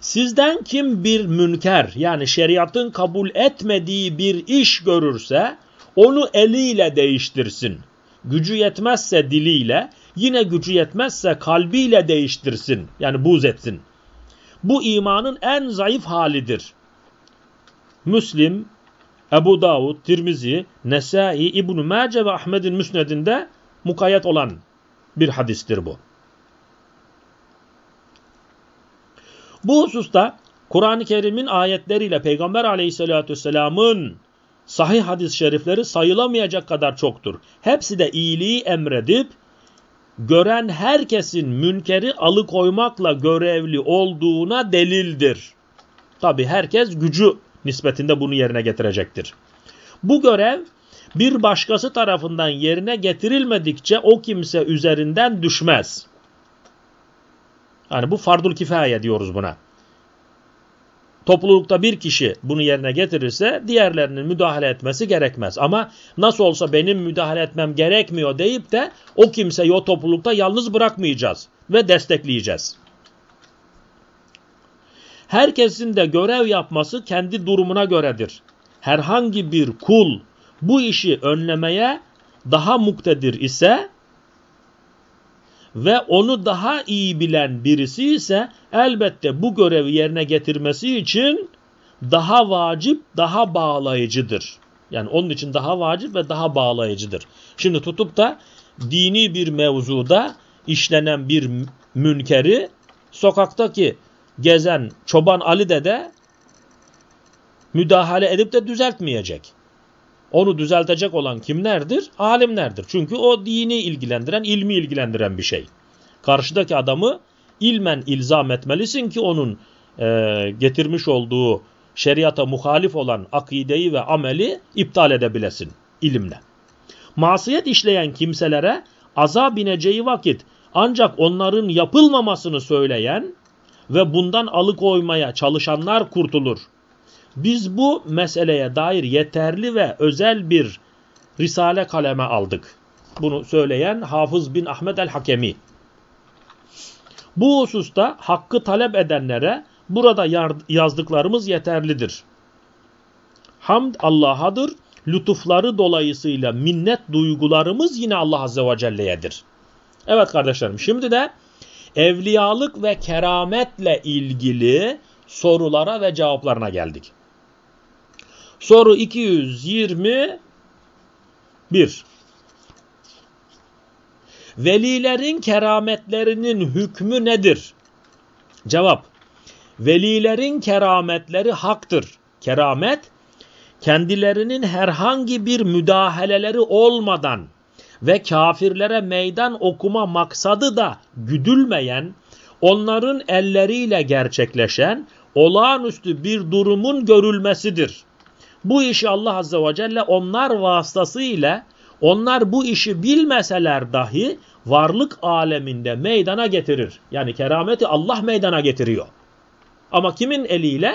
Sizden kim bir münker yani şeriatın kabul etmediği bir iş görürse onu eliyle değiştirsin. Gücü yetmezse diliyle, yine gücü yetmezse kalbiyle değiştirsin. Yani buz etsin. Bu imanın en zayıf halidir. Müslim, Ebu Davud, Tirmizi, Nesai, İbn-i Mace ve Ahmet'in müsnedinde mukayyet olan bir hadistir bu. Bu hususta Kur'an-ı Kerim'in ayetleriyle Peygamber aleyhissalatü vesselamın sahih hadis-i şerifleri sayılamayacak kadar çoktur. Hepsi de iyiliği emredip gören herkesin münkeri alıkoymakla görevli olduğuna delildir. Tabi herkes gücü nispetinde bunu yerine getirecektir. Bu görev bir başkası tarafından yerine getirilmedikçe o kimse üzerinden düşmez. Yani bu fardul kifaye diyoruz buna. Toplulukta bir kişi bunu yerine getirirse diğerlerinin müdahale etmesi gerekmez. Ama nasıl olsa benim müdahale etmem gerekmiyor deyip de o kimseyi o toplulukta yalnız bırakmayacağız ve destekleyeceğiz. Herkesin de görev yapması kendi durumuna göredir. Herhangi bir kul bu işi önlemeye daha muktedir ise ve onu daha iyi bilen birisi ise elbette bu görevi yerine getirmesi için daha vacip, daha bağlayıcıdır. Yani onun için daha vacip ve daha bağlayıcıdır. Şimdi tutup da dini bir mevzuda işlenen bir münkeri sokaktaki gezen çoban Ali de müdahale edip de düzeltmeyecek. Onu düzeltecek olan kimlerdir? Alimlerdir. Çünkü o dini ilgilendiren, ilmi ilgilendiren bir şey. Karşıdaki adamı ilmen ilzam etmelisin ki onun e, getirmiş olduğu şeriata muhalif olan akideyi ve ameli iptal edebilesin ilimle. Masiyet işleyen kimselere azap ineceği vakit ancak onların yapılmamasını söyleyen ve bundan alıkoymaya çalışanlar kurtulur. Biz bu meseleye dair yeterli ve özel bir risale kaleme aldık. Bunu söyleyen Hafız bin Ahmet el-Hakemi. Bu hususta hakkı talep edenlere burada yazdıklarımız yeterlidir. Hamd Allah'adır. Lütufları dolayısıyla minnet duygularımız yine Allah Azze ve Celle'yedir. Evet kardeşlerim şimdi de evliyalık ve kerametle ilgili sorulara ve cevaplarına geldik. Soru 221 Velilerin kerametlerinin hükmü nedir? Cevap Velilerin kerametleri haktır. Keramet, kendilerinin herhangi bir müdahaleleri olmadan ve kafirlere meydan okuma maksadı da güdülmeyen, onların elleriyle gerçekleşen olağanüstü bir durumun görülmesidir. Bu işi Allah Azze ve Celle onlar vasıtasıyla onlar bu işi bilmeseler dahi varlık aleminde meydana getirir. Yani kerameti Allah meydana getiriyor. Ama kimin eliyle?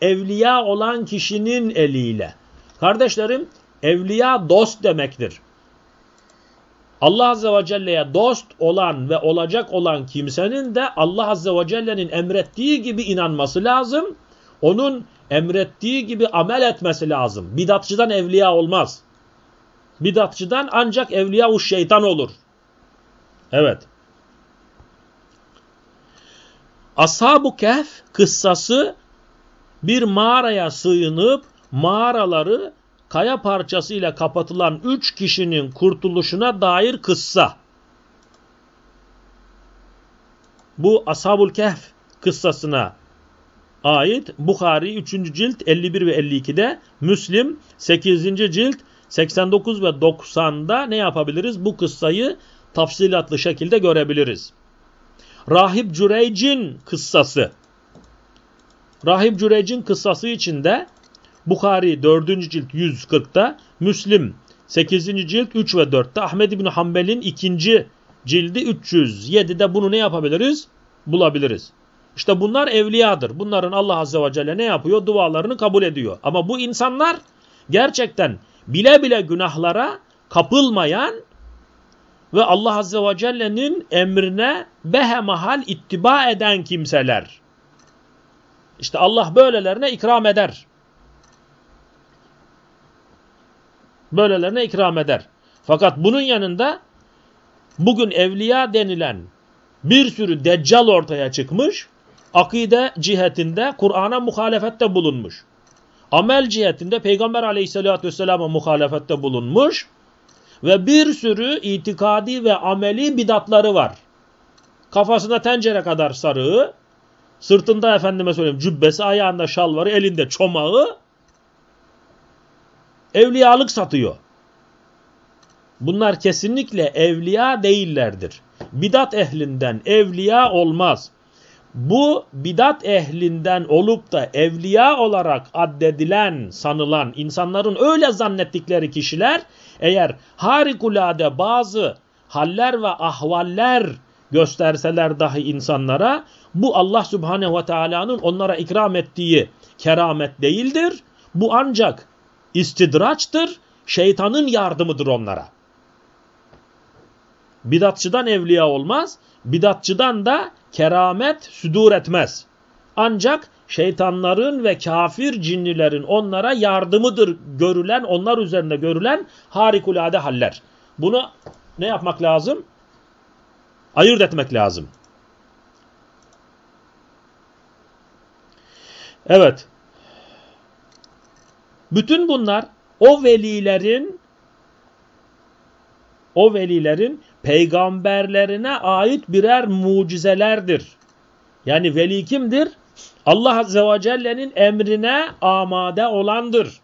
Evliya olan kişinin eliyle. Kardeşlerim, evliya dost demektir. Allah Azze ve Celle'ye dost olan ve olacak olan kimsenin de Allah Azze ve Celle'nin emrettiği gibi inanması lazım. Onun emrettiği gibi amel etmesi lazım. Bidatçıdan evliya olmaz. Bidatçıdan ancak evliya şeytan olur. Evet. Ashab-ı Kehf kıssası bir mağaraya sığınıp mağaraları kaya parçasıyla kapatılan üç kişinin kurtuluşuna dair kıssa. Bu Ashab-ül Kehf kıssasına ait Bukhari 3. cilt 51 ve 52'de, Müslim 8. cilt 89 ve 90'da ne yapabiliriz? Bu kıssayı tafsilatlı şekilde görebiliriz. Rahip Cüreyc'in kıssası. Rahip Cüreyc'in kıssası içinde Bukhari 4. cilt 140'ta, Müslim 8. cilt 3 ve 4'te, Ahmed İbni Hanbel'in 2. cildi 307'de bunu ne yapabiliriz? Bulabiliriz. İşte bunlar evliyadır. Bunların Allah Azze ve Celle ne yapıyor? Dualarını kabul ediyor. Ama bu insanlar gerçekten bile bile günahlara kapılmayan ve Allah Azze ve Celle'nin emrine behemahal ittiba eden kimseler. İşte Allah böylelerine ikram eder. Böylelerine ikram eder. Fakat bunun yanında bugün evliya denilen bir sürü deccal ortaya çıkmış, akide cihetinde Kur'an'a muhalefette bulunmuş. Amel cihetinde Peygamber aleyhissalatü vesselam'a muhalefette bulunmuş ve bir sürü itikadi ve ameli bidatları var. Kafasına tencere kadar sarığı, sırtında efendime söyleyeyim cübbesi, ayağında şalvarı, elinde çomağı, evliyalık satıyor. Bunlar kesinlikle evliya değillerdir. Bidat ehlinden evliya olmaz. Bu bidat ehlinden olup da evliya olarak addedilen, sanılan insanların öyle zannettikleri kişiler eğer harikulade bazı haller ve ahvaller gösterseler dahi insanlara bu Allah Subhanehu ve Teala'nın onlara ikram ettiği keramet değildir. Bu ancak istidraçtır, şeytanın yardımıdır onlara. Bidatçıdan evliya olmaz, bidatçıdan da keramet südur etmez. Ancak şeytanların ve kafir cinnilerin onlara yardımıdır görülen, onlar üzerinde görülen harikulade haller. Bunu ne yapmak lazım? Ayırt etmek lazım. Evet. Bütün bunlar o velilerin o velilerin peygamberlerine ait birer mucizelerdir. Yani veli kimdir? Allah Azze ve Celle'nin emrine amade olandır.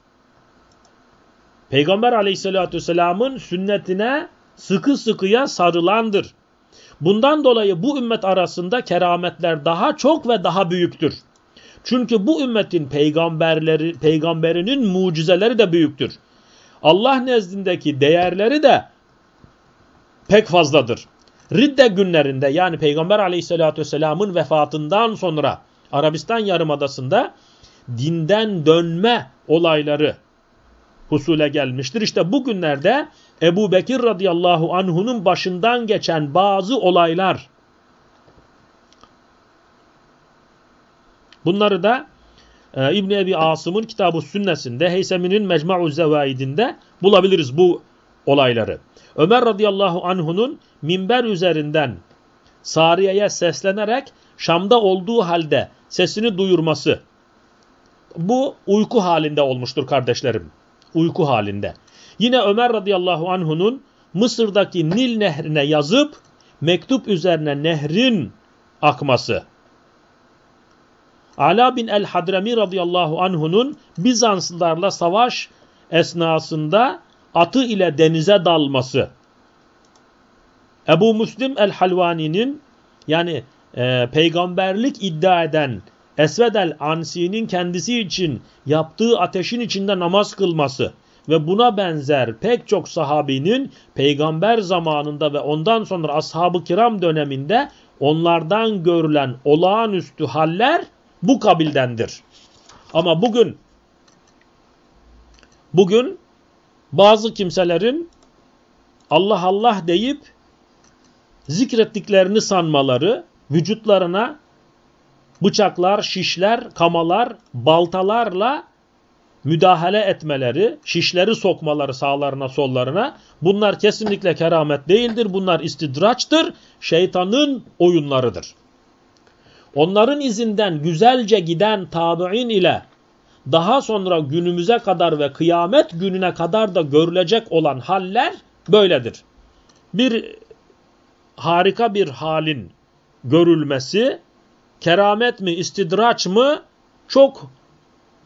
Peygamber aleyhissalatü vesselamın sünnetine sıkı sıkıya sarılandır. Bundan dolayı bu ümmet arasında kerametler daha çok ve daha büyüktür. Çünkü bu ümmetin peygamberleri peygamberinin mucizeleri de büyüktür. Allah nezdindeki değerleri de pek fazladır. Ridde günlerinde yani Peygamber aleyhissalatü vesselamın vefatından sonra Arabistan Yarımadası'nda dinden dönme olayları husule gelmiştir. İşte bugünlerde Ebu Bekir radıyallahu anhunun başından geçen bazı olaylar bunları da e, İbn Ebi Asım'ın Kitab-ı Sünnesinde, Heysemi'nin Mecmu'u Zevaidinde bulabiliriz bu olayları. Ömer radıyallahu anhunun minber üzerinden Sariye'ye seslenerek Şam'da olduğu halde sesini duyurması. Bu uyku halinde olmuştur kardeşlerim. Uyku halinde. Yine Ömer radıyallahu anhunun Mısır'daki Nil nehrine yazıp mektup üzerine nehrin akması. Ala bin el-Hadrami radıyallahu anhunun Bizanslılarla savaş esnasında atı ile denize dalması. Ebu Müslim el-Halvani'nin yani e, peygamberlik iddia eden Esved el-Ansi'nin kendisi için yaptığı ateşin içinde namaz kılması ve buna benzer pek çok sahabinin peygamber zamanında ve ondan sonra ashab-ı kiram döneminde onlardan görülen olağanüstü haller bu kabildendir. Ama bugün bugün bazı kimselerin Allah Allah deyip zikrettiklerini sanmaları, vücutlarına bıçaklar, şişler, kamalar, baltalarla müdahale etmeleri, şişleri sokmaları sağlarına sollarına bunlar kesinlikle keramet değildir. Bunlar istidraçtır, şeytanın oyunlarıdır. Onların izinden güzelce giden tabi'in ile daha sonra günümüze kadar ve kıyamet gününe kadar da görülecek olan haller böyledir. Bir harika bir halin görülmesi keramet mi, istidraç mı çok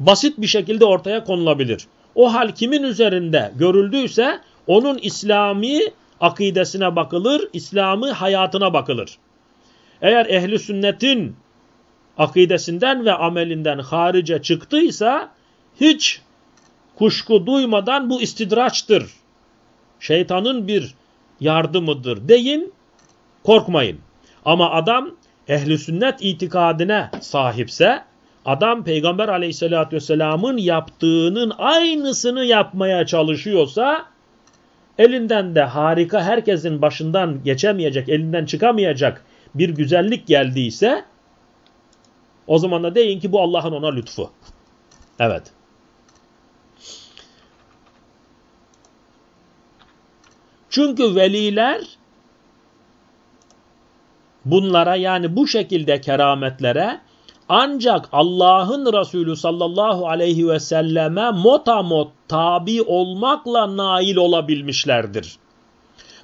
basit bir şekilde ortaya konulabilir. O hal kimin üzerinde görüldüyse onun İslami akidesine bakılır, İslami hayatına bakılır. Eğer ehli sünnetin akidesinden ve amelinden harice çıktıysa hiç kuşku duymadan bu istidraçtır. Şeytanın bir yardımıdır deyin, korkmayın. Ama adam ehli sünnet itikadine sahipse, adam Peygamber aleyhissalatü vesselamın yaptığının aynısını yapmaya çalışıyorsa, elinden de harika herkesin başından geçemeyecek, elinden çıkamayacak bir güzellik geldiyse, o zaman da deyin ki bu Allah'ın ona lütfu. Evet. Çünkü veliler bunlara yani bu şekilde kerametlere ancak Allah'ın Resulü sallallahu aleyhi ve selleme motamot tabi olmakla nail olabilmişlerdir.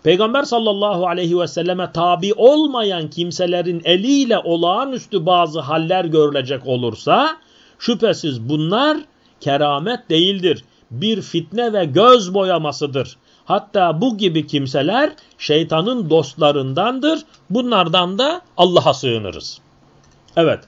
Peygamber sallallahu aleyhi ve selleme tabi olmayan kimselerin eliyle olağanüstü bazı haller görülecek olursa şüphesiz bunlar keramet değildir. Bir fitne ve göz boyamasıdır. Hatta bu gibi kimseler şeytanın dostlarındandır. Bunlardan da Allah'a sığınırız. Evet.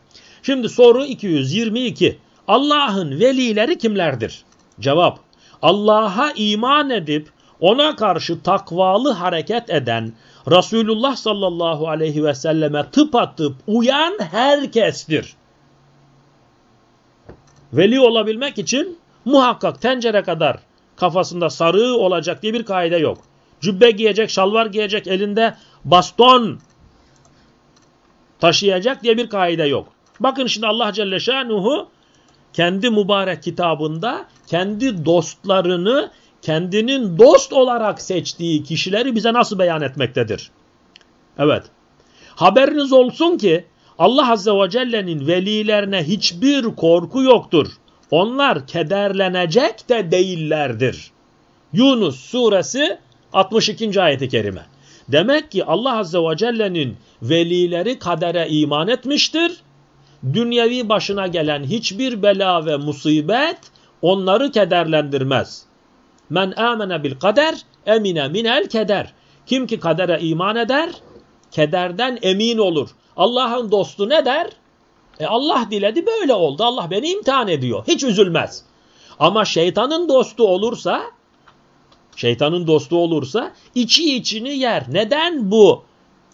Şimdi soru 222. Allah'ın velileri kimlerdir? Cevap. Allah'a iman edip ona karşı takvalı hareket eden Resulullah sallallahu aleyhi ve selleme tıpatıp uyan herkestir. Veli olabilmek için muhakkak tencere kadar kafasında sarığı olacak diye bir kaide yok. Cübbe giyecek, şalvar giyecek, elinde baston taşıyacak diye bir kaide yok. Bakın şimdi Allah Celle Şanuhu kendi mübarek kitabında kendi dostlarını kendinin dost olarak seçtiği kişileri bize nasıl beyan etmektedir? Evet. Haberiniz olsun ki Allah Azze ve Celle'nin velilerine hiçbir korku yoktur. Onlar kederlenecek de değillerdir. Yunus suresi 62. ayeti kerime. Demek ki Allah Azze ve Celle'nin velileri kadere iman etmiştir. Dünyevi başına gelen hiçbir bela ve musibet onları kederlendirmez. Men amene bil kader emine minel keder. Kim ki kadere iman eder, kederden emin olur. Allah'ın dostu ne der? E Allah diledi böyle oldu. Allah beni imtihan ediyor. Hiç üzülmez. Ama şeytanın dostu olursa şeytanın dostu olursa içi içini yer. Neden bu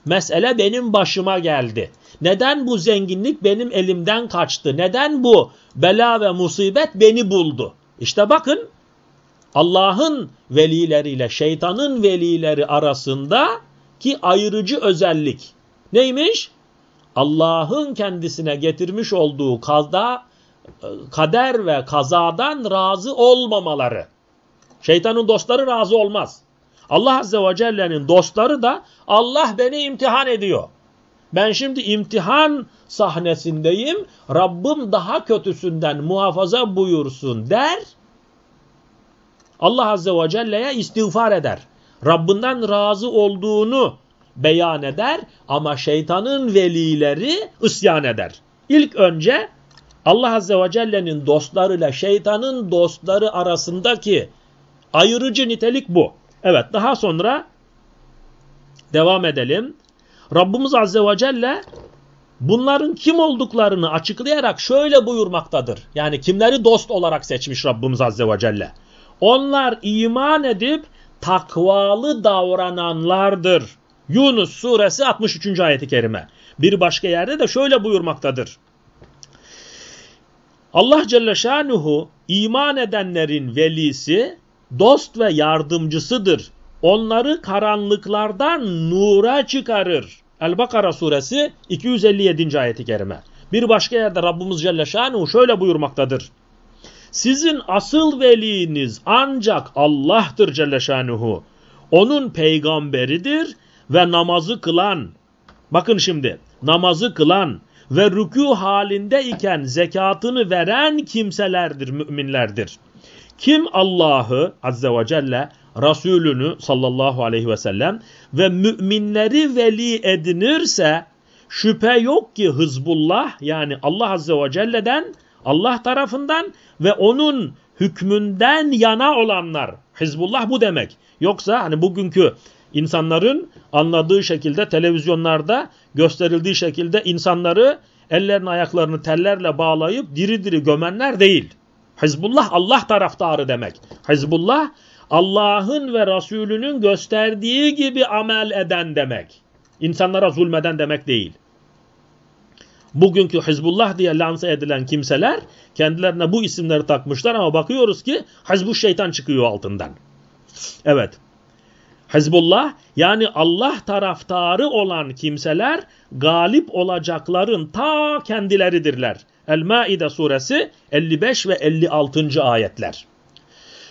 mesele benim başıma geldi? Neden bu zenginlik benim elimden kaçtı? Neden bu bela ve musibet beni buldu? İşte bakın Allah'ın velileriyle şeytanın velileri arasında ki ayrıcı özellik neymiş? Allah'ın kendisine getirmiş olduğu kaza, kader ve kazadan razı olmamaları. Şeytanın dostları razı olmaz. Allah Azze ve Celle'nin dostları da Allah beni imtihan ediyor. Ben şimdi imtihan sahnesindeyim. Rabbim daha kötüsünden muhafaza buyursun der. Allah Azze ve Celle'ye istiğfar eder. Rabbinden razı olduğunu beyan eder ama şeytanın velileri isyan eder. İlk önce Allah Azze ve Celle'nin dostlarıyla şeytanın dostları arasındaki ayırıcı nitelik bu. Evet daha sonra devam edelim. Rabbimiz Azze ve Celle bunların kim olduklarını açıklayarak şöyle buyurmaktadır. Yani kimleri dost olarak seçmiş Rabbimiz Azze ve Celle. Onlar iman edip takvalı davrananlardır. Yunus suresi 63. ayeti kerime. Bir başka yerde de şöyle buyurmaktadır. Allah Celle Şanuhu iman edenlerin velisi, dost ve yardımcısıdır. Onları karanlıklardan nura çıkarır. El-Bakara suresi 257. ayeti kerime. Bir başka yerde Rabbimiz Celle Şanuhu şöyle buyurmaktadır. Sizin asıl veliniz ancak Allah'tır Celle Şanuhu. Onun peygamberidir ve namazı kılan, bakın şimdi namazı kılan ve rükû halinde iken zekatını veren kimselerdir, müminlerdir. Kim Allah'ı Azze ve Celle, Resulünü sallallahu aleyhi ve sellem ve müminleri veli edinirse şüphe yok ki Hızbullah yani Allah Azze ve Celle'den Allah tarafından ve onun hükmünden yana olanlar. Hizbullah bu demek. Yoksa hani bugünkü insanların anladığı şekilde televizyonlarda gösterildiği şekilde insanları ellerini ayaklarını tellerle bağlayıp diri diri gömenler değil. Hizbullah Allah taraftarı demek. Hizbullah Allah'ın ve Resulünün gösterdiği gibi amel eden demek. İnsanlara zulmeden demek değil. Bugünkü Hizbullah diye lanse edilen kimseler kendilerine bu isimleri takmışlar ama bakıyoruz ki Hizbuş şeytan çıkıyor altından. Evet. Hizbullah yani Allah taraftarı olan kimseler galip olacakların ta kendileridirler. El-Maide suresi 55 ve 56. ayetler.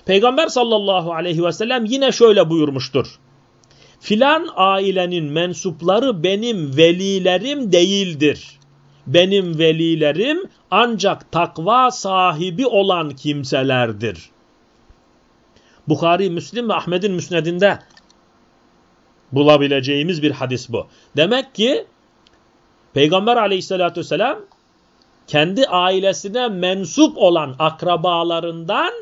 Peygamber sallallahu aleyhi ve sellem yine şöyle buyurmuştur. Filan ailenin mensupları benim velilerim değildir. Benim velilerim ancak takva sahibi olan kimselerdir. Bukhari, Müslim ve Ahmet'in müsnedinde bulabileceğimiz bir hadis bu. Demek ki Peygamber aleyhissalatü vesselam kendi ailesine mensup olan akrabalarından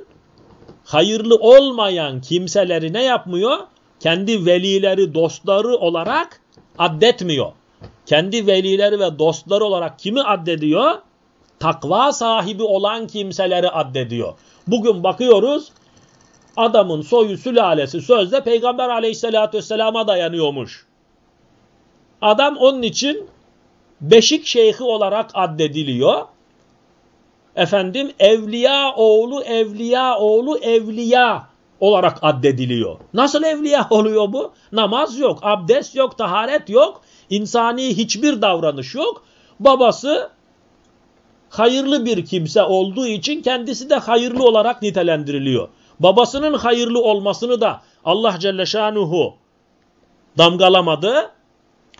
hayırlı olmayan kimseleri ne yapmıyor? Kendi velileri, dostları olarak addetmiyor. Kendi velileri ve dostları olarak kimi addediyor? Takva sahibi olan kimseleri addediyor. Bugün bakıyoruz adamın soyu sülalesi sözde Peygamber aleyhissalatü vesselama dayanıyormuş. Adam onun için Beşik Şeyhi olarak addediliyor. Efendim evliya oğlu evliya oğlu evliya olarak addediliyor. Nasıl evliya oluyor bu? Namaz yok, abdest yok, taharet yok, insani hiçbir davranış yok. Babası hayırlı bir kimse olduğu için kendisi de hayırlı olarak nitelendiriliyor. Babasının hayırlı olmasını da Allah Celle Şanuhu damgalamadı.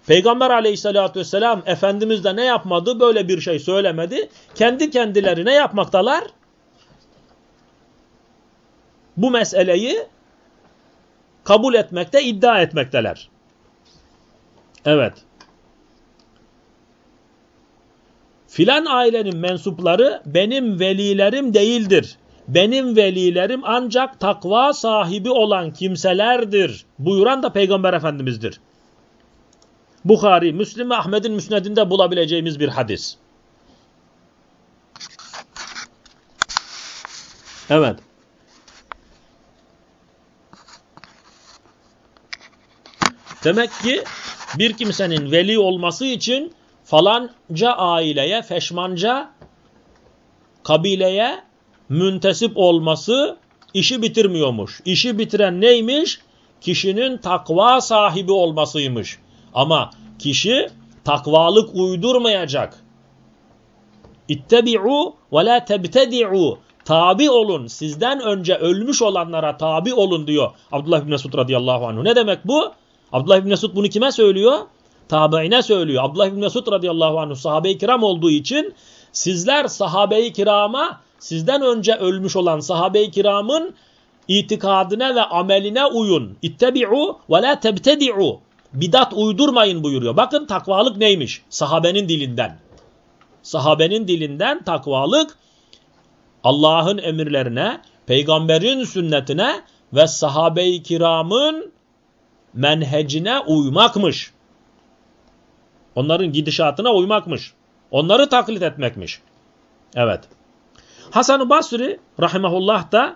Peygamber aleyhissalatü vesselam Efendimiz de ne yapmadı? Böyle bir şey söylemedi. Kendi kendileri ne yapmaktalar? Bu meseleyi kabul etmekte, iddia etmekteler. Evet. Filan ailenin mensupları benim velilerim değildir. Benim velilerim ancak takva sahibi olan kimselerdir. Buyuran da Peygamber Efendimiz'dir. Bukhari, Müslim ve Ahmet'in müsnedinde bulabileceğimiz bir hadis. Evet. Demek ki bir kimsenin veli olması için falanca aileye, feşmanca kabileye müntesip olması işi bitirmiyormuş. İşi bitiren neymiş? Kişinin takva sahibi olmasıymış. Ama kişi takvalık uydurmayacak. İttebi'u ve la tebtedi'u. Tabi olun. Sizden önce ölmüş olanlara tabi olun diyor Abdullah bin Mesud radıyallahu anh. Ne demek bu? Abdullah bin Mesud bunu kime söylüyor? Tabiine söylüyor. Abdullah bin Mesud radıyallahu anh sahabe-i kiram olduğu için sizler sahabe-i kirama sizden önce ölmüş olan sahabe-i kiramın itikadine ve ameline uyun. İttebi'u ve la tebtedi'u. Bidat uydurmayın buyuruyor. Bakın takvalık neymiş? Sahabenin dilinden. Sahabenin dilinden takvalık Allah'ın emirlerine, peygamberin sünnetine ve sahabe-i kiramın menhecine uymakmış. Onların gidişatına uymakmış. Onları taklit etmekmiş. Evet. Hasan-ı Basri rahimahullah da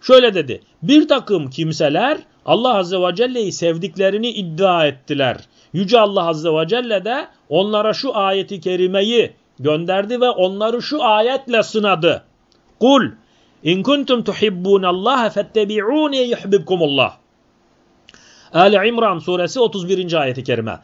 şöyle dedi. Bir takım kimseler Allah Azze ve Celle'yi sevdiklerini iddia ettiler. Yüce Allah Azze ve Celle de onlara şu ayeti kerimeyi gönderdi ve onları şu ayetle sınadı. Kul in kuntum tuhibbunallaha fettebi'uni yuhibbukumullah. Ali İmran suresi 31. ayeti kerime.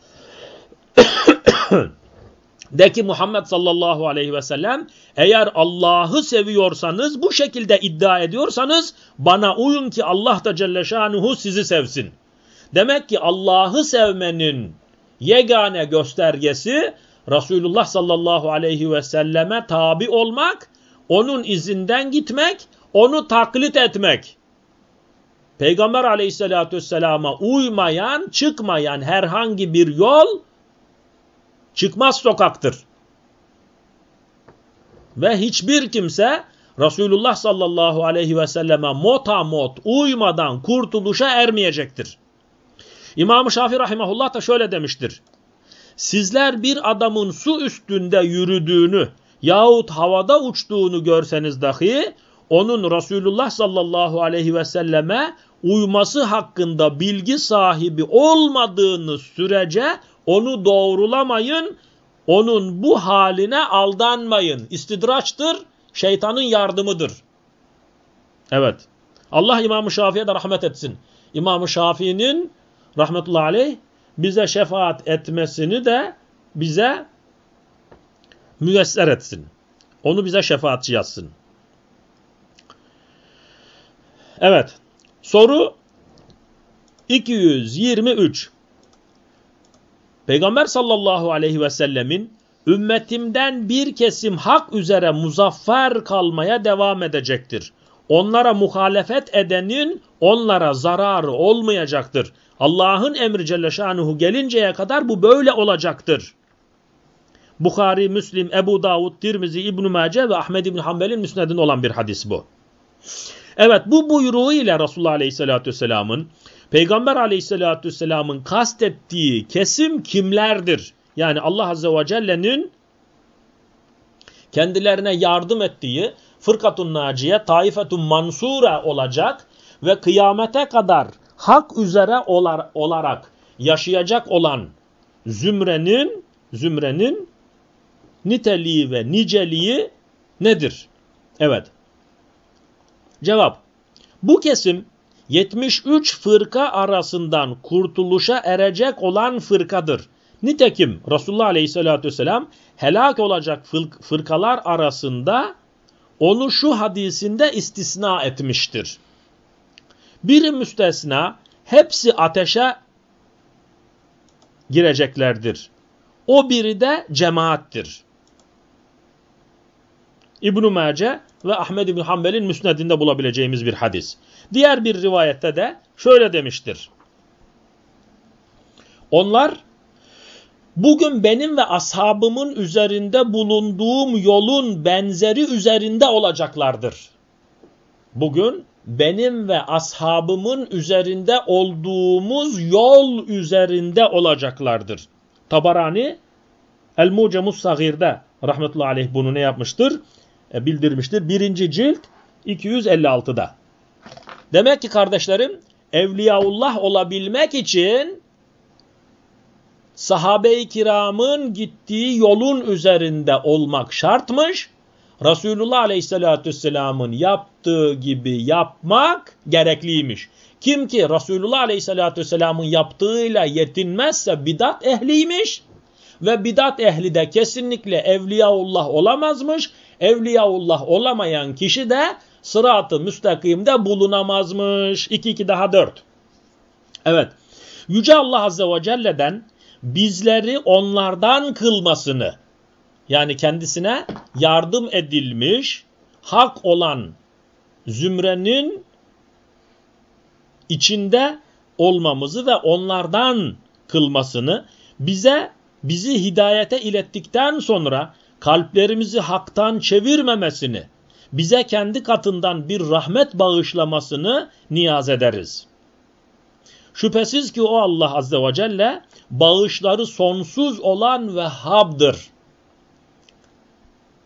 De ki Muhammed sallallahu aleyhi ve sellem eğer Allah'ı seviyorsanız bu şekilde iddia ediyorsanız bana uyun ki Allah da Celle Şanuhu sizi sevsin. Demek ki Allah'ı sevmenin yegane göstergesi Resulullah sallallahu aleyhi ve selleme tabi olmak, onun izinden gitmek, onu taklit etmek. Peygamber aleyhissalatü vesselama uymayan, çıkmayan herhangi bir yol çıkmaz sokaktır. Ve hiçbir kimse Resulullah sallallahu aleyhi ve selleme motamot uymadan kurtuluşa ermeyecektir. İmam-ı Şafii rahimahullah da şöyle demiştir. Sizler bir adamın su üstünde yürüdüğünü yahut havada uçtuğunu görseniz dahi onun Resulullah sallallahu aleyhi ve selleme uyması hakkında bilgi sahibi olmadığını sürece onu doğrulamayın, onun bu haline aldanmayın. İstidraçtır, şeytanın yardımıdır. Evet. Allah İmam-ı Şafii'ye de rahmet etsin. İmam-ı Şafii'nin rahmetullahi aleyh bize şefaat etmesini de bize müyesser etsin. Onu bize şefaatçi yazsın. Evet. Soru 223. Peygamber sallallahu aleyhi ve sellemin ümmetimden bir kesim hak üzere muzaffer kalmaya devam edecektir. Onlara muhalefet edenin onlara zararı olmayacaktır. Allah'ın emri Celle Şanuhu gelinceye kadar bu böyle olacaktır. Bukhari, Müslim, Ebu Davud, Tirmizi, İbn-i Mace ve Ahmed İbn Hanbel'in müsnedinde olan bir hadis bu. Evet bu buyruğu ile Resulullah Aleyhisselatü Vesselam'ın Peygamber Aleyhisselatü Vesselam'ın kastettiği kesim kimlerdir? Yani Allah Azze ve Celle'nin kendilerine yardım ettiği fırkatun naciye, taifetun mansura olacak ve kıyamete kadar hak üzere olarak yaşayacak olan zümrenin zümrenin niteliği ve niceliği nedir? Evet. Cevap. Bu kesim 73 fırka arasından kurtuluşa erecek olan fırkadır. Nitekim Resulullah Aleyhisselatü Vesselam helak olacak fırkalar arasında onu şu hadisinde istisna etmiştir. Biri müstesna hepsi ateşe gireceklerdir. O biri de cemaattir. İbn-i Mace ve Ahmed İbn Hanbel'in müsnedinde bulabileceğimiz bir hadis. Diğer bir rivayette de şöyle demiştir. Onlar bugün benim ve ashabımın üzerinde bulunduğum yolun benzeri üzerinde olacaklardır. Bugün benim ve ashabımın üzerinde olduğumuz yol üzerinde olacaklardır. Tabarani El-Mucemus Sagir'de rahmetullahi aleyh bunu ne yapmıştır? E, bildirmiştir. Birinci cilt 256'da. Demek ki kardeşlerim Evliyaullah olabilmek için sahabe-i kiramın gittiği yolun üzerinde olmak şartmış. Resulullah Aleyhisselatü Vesselam'ın yaptığı gibi yapmak gerekliymiş. Kim ki Resulullah Aleyhisselatü Vesselam'ın yaptığıyla yetinmezse bidat ehliymiş ve bidat ehli de kesinlikle evliyaullah olamazmış. Evliyaullah olamayan kişi de sıratı müstakimde bulunamazmış. 2-2 daha 4. Evet. Yüce Allah Azze ve Celle'den bizleri onlardan kılmasını yani kendisine yardım edilmiş hak olan zümrenin içinde olmamızı ve onlardan kılmasını bize bizi hidayete ilettikten sonra kalplerimizi haktan çevirmemesini, bize kendi katından bir rahmet bağışlamasını niyaz ederiz. Şüphesiz ki o Allah Azze ve Celle bağışları sonsuz olan Vehhab'dır.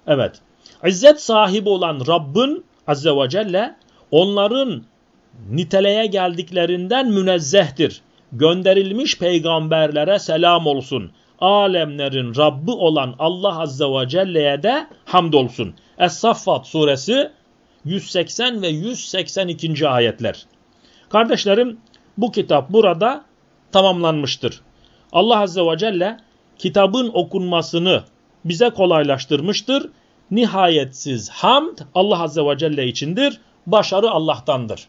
Evet, İzzet sahibi olan Rabbin Azze ve Celle onların niteleye geldiklerinden münezzehtir. Gönderilmiş peygamberlere selam olsun. Alemlerin Rabbi olan Allah Azze ve Celle'ye de hamdolsun. Es-Saffat suresi 180 ve 182. ayetler. Kardeşlerim bu kitap burada tamamlanmıştır. Allah Azze ve Celle kitabın okunmasını bize kolaylaştırmıştır. Nihayetsiz hamd Allah Azze ve Celle içindir. Başarı Allah'tandır.